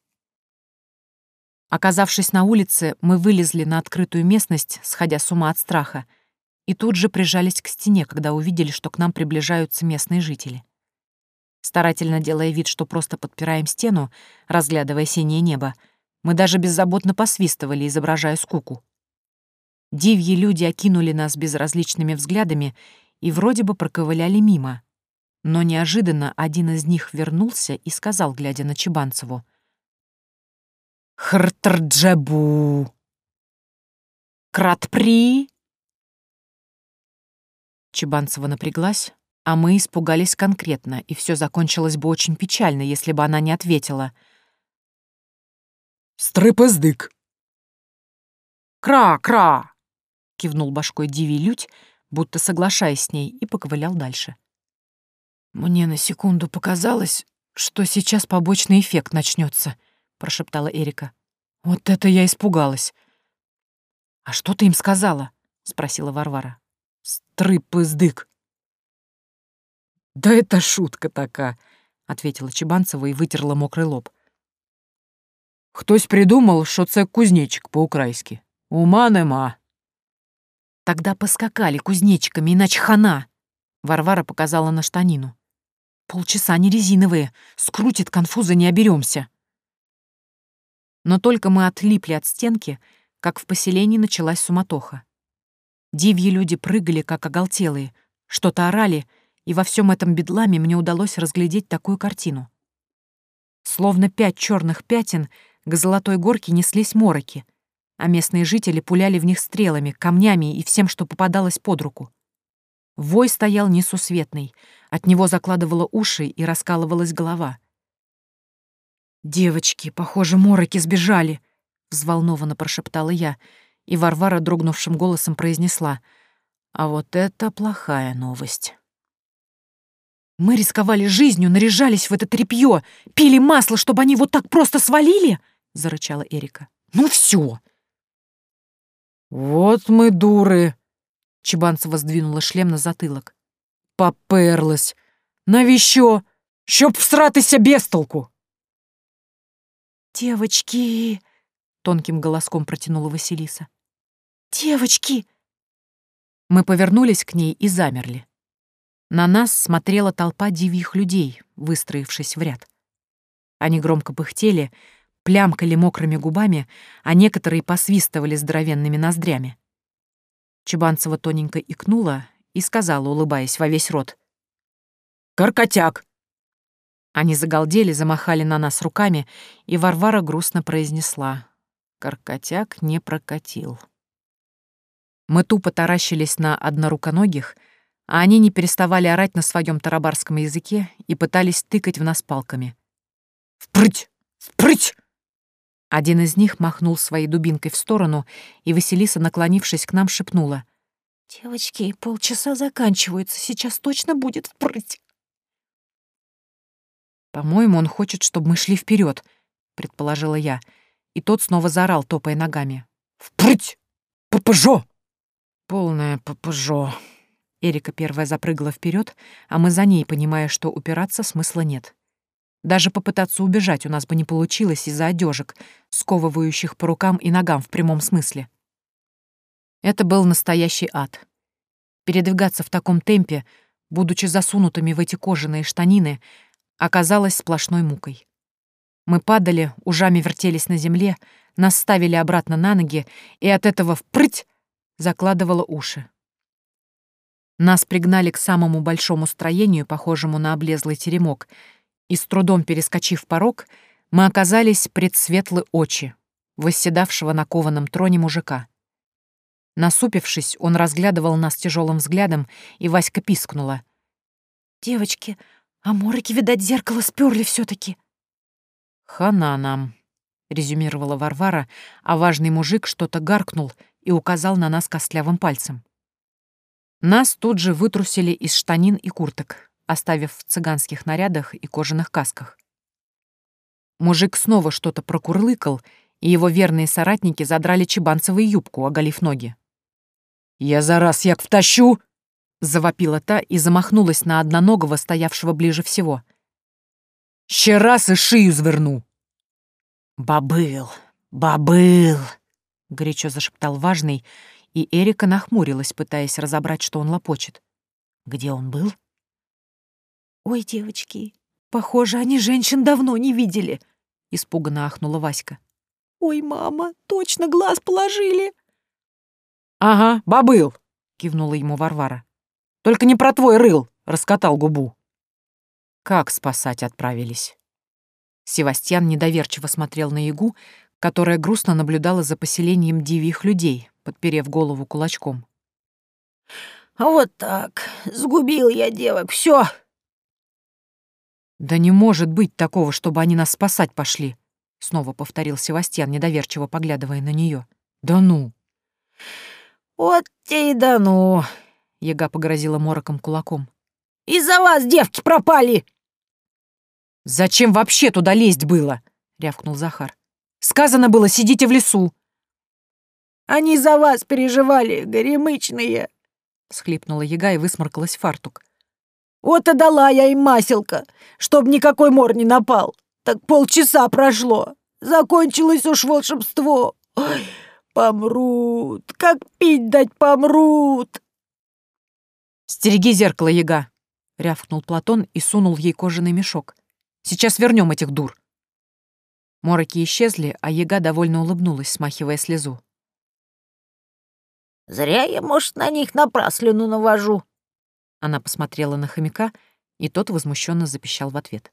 Оказавшись на улице, мы вылезли на открытую местность, сходя с ума от страха, и тут же прижались к стене, когда увидели, что к нам приближаются местные жители. Старательно делая вид, что просто подпираем стену, разглядывая синее небо, мы даже беззаботно посвистывали, изображая скуку. Дивьи люди окинули нас безразличными взглядами и вроде бы проковыляли мимо. Но неожиданно один из них вернулся и сказал, глядя на Чебанцеву. «Хртрджебу! Кратпри!» Чебанцева напряглась, а мы испугались конкретно, и все закончилось бы очень печально, если бы она не ответила — Стрыпыздык. «Кра-кра!» — кивнул башкой Диви Лють, будто соглашаясь с ней, и поковылял дальше. «Мне на секунду показалось, что сейчас побочный эффект начнется, прошептала Эрика. «Вот это я испугалась!» «А что ты им сказала?» — спросила Варвара. «Стрыпыздык!» «Да это шутка такая!» — ответила Чебанцева и вытерла мокрый лоб. Хтось придумал, что це кузнечик по-украйски. Ума нема. Тогда поскакали кузнечиками, иначе хана. Варвара показала на штанину. Полчаса не резиновые. Скрутит конфуза, не оберемся. Но только мы отлипли от стенки, как в поселении началась суматоха. Дивьи люди прыгали, как оголтелые, что-то орали, и во всем этом бедламе мне удалось разглядеть такую картину. Словно пять черных пятен — к Золотой горке неслись мороки, а местные жители пуляли в них стрелами, камнями и всем, что попадалось под руку. Вой стоял несусветный, от него закладывало уши и раскалывалась голова. «Девочки, похоже, мороки сбежали», — взволнованно прошептала я, и Варвара дрогнувшим голосом произнесла, «А вот это плохая новость». «Мы рисковали жизнью, наряжались в это тряпье, пили масло, чтобы они вот так просто свалили?» — зарычала Эрика. «Ну все!» «Вот мы дуры!» — Чебанцева сдвинула шлем на затылок. «Поперлась! Навіщо? Щоб всратися без толку!» «Девочки!» — тонким голоском протянула Василиса. «Девочки!» Мы повернулись к ней и замерли. На нас смотрела толпа дивих людей, выстроившись в ряд. Они громко пыхтели, плямкали мокрыми губами, а некоторые посвистывали здоровенными ноздрями. Чебанцева тоненько икнула и сказала, улыбаясь во весь рот. «Каркотяк!» Они загалдели, замахали на нас руками, и Варвара грустно произнесла. «Каркотяк не прокатил». Мы тупо таращились на одноруконогих, а они не переставали орать на своем тарабарском языке и пытались тыкать в нас палками. «Впрыть! Впрыть!» Один из них махнул своей дубинкой в сторону, и Василиса, наклонившись к нам, шепнула. «Девочки, полчаса заканчиваются, сейчас точно будет впрыть». «По-моему, он хочет, чтобы мы шли вперед, предположила я, и тот снова заорал, топая ногами. «Впрыть! Попыжо!» «Полное попыжо!» Эрика первая запрыгала вперед, а мы за ней, понимая, что упираться смысла нет. Даже попытаться убежать у нас бы не получилось из-за одежек, сковывающих по рукам и ногам в прямом смысле. Это был настоящий ад. Передвигаться в таком темпе, будучи засунутыми в эти кожаные штанины, оказалось сплошной мукой. Мы падали, ужами вертелись на земле, нас ставили обратно на ноги, и от этого впрыть закладывало уши. Нас пригнали к самому большому строению, похожему на облезлый теремок — и с трудом перескочив порог, мы оказались пред светлые очи, восседавшего на кованом троне мужика. Насупившись, он разглядывал нас тяжелым взглядом, и Васька пискнула. «Девочки, а морки видать, зеркало сперли все таки «Хана нам», — резюмировала Варвара, а важный мужик что-то гаркнул и указал на нас костлявым пальцем. Нас тут же вытрусили из штанин и курток оставив в цыганских нарядах и кожаных касках. Мужик снова что-то прокурлыкал, и его верные соратники задрали чебанцевую юбку, оголив ноги. «Я за раз як втащу!» — завопила та и замахнулась на одноногого, стоявшего ближе всего. «Ще раз и шию зверну!» «Бабыл! Бабыл!» — горячо зашептал важный, и Эрика нахмурилась, пытаясь разобрать, что он лопочет. «Где он был?» «Ой, девочки, похоже, они женщин давно не видели», — испуганно ахнула Васька. «Ой, мама, точно глаз положили!» «Ага, бабыл!» — кивнула ему Варвара. «Только не про твой рыл!» — раскатал губу. Как спасать отправились? Севастьян недоверчиво смотрел на Ягу, которая грустно наблюдала за поселением дивих людей, подперев голову кулачком. «А «Вот так, сгубил я девок, все, «Да не может быть такого, чтобы они нас спасать пошли!» — снова повторил Севастьян, недоверчиво поглядывая на нее. «Да ну!» «Вот те и да ну!» — Яга погрозила мороком кулаком. «Из-за вас девки пропали!» «Зачем вообще туда лезть было?» — рявкнул Захар. «Сказано было, сидите в лесу!» «Они за вас переживали, горемычные!» — схлипнула Яга и высморкалась в фартук. Вот и дала я им маселка, чтоб никакой мор не напал. Так полчаса прошло. Закончилось уж волшебство. Ой, помрут. Как пить дать помрут. «Стереги зеркало, яга!» — рявкнул Платон и сунул ей кожаный мешок. «Сейчас вернем этих дур!» Мороки исчезли, а яга довольно улыбнулась, смахивая слезу. «Зря я, может, на них напраслину навожу», она посмотрела на хомяка, и тот возмущенно запищал в ответ.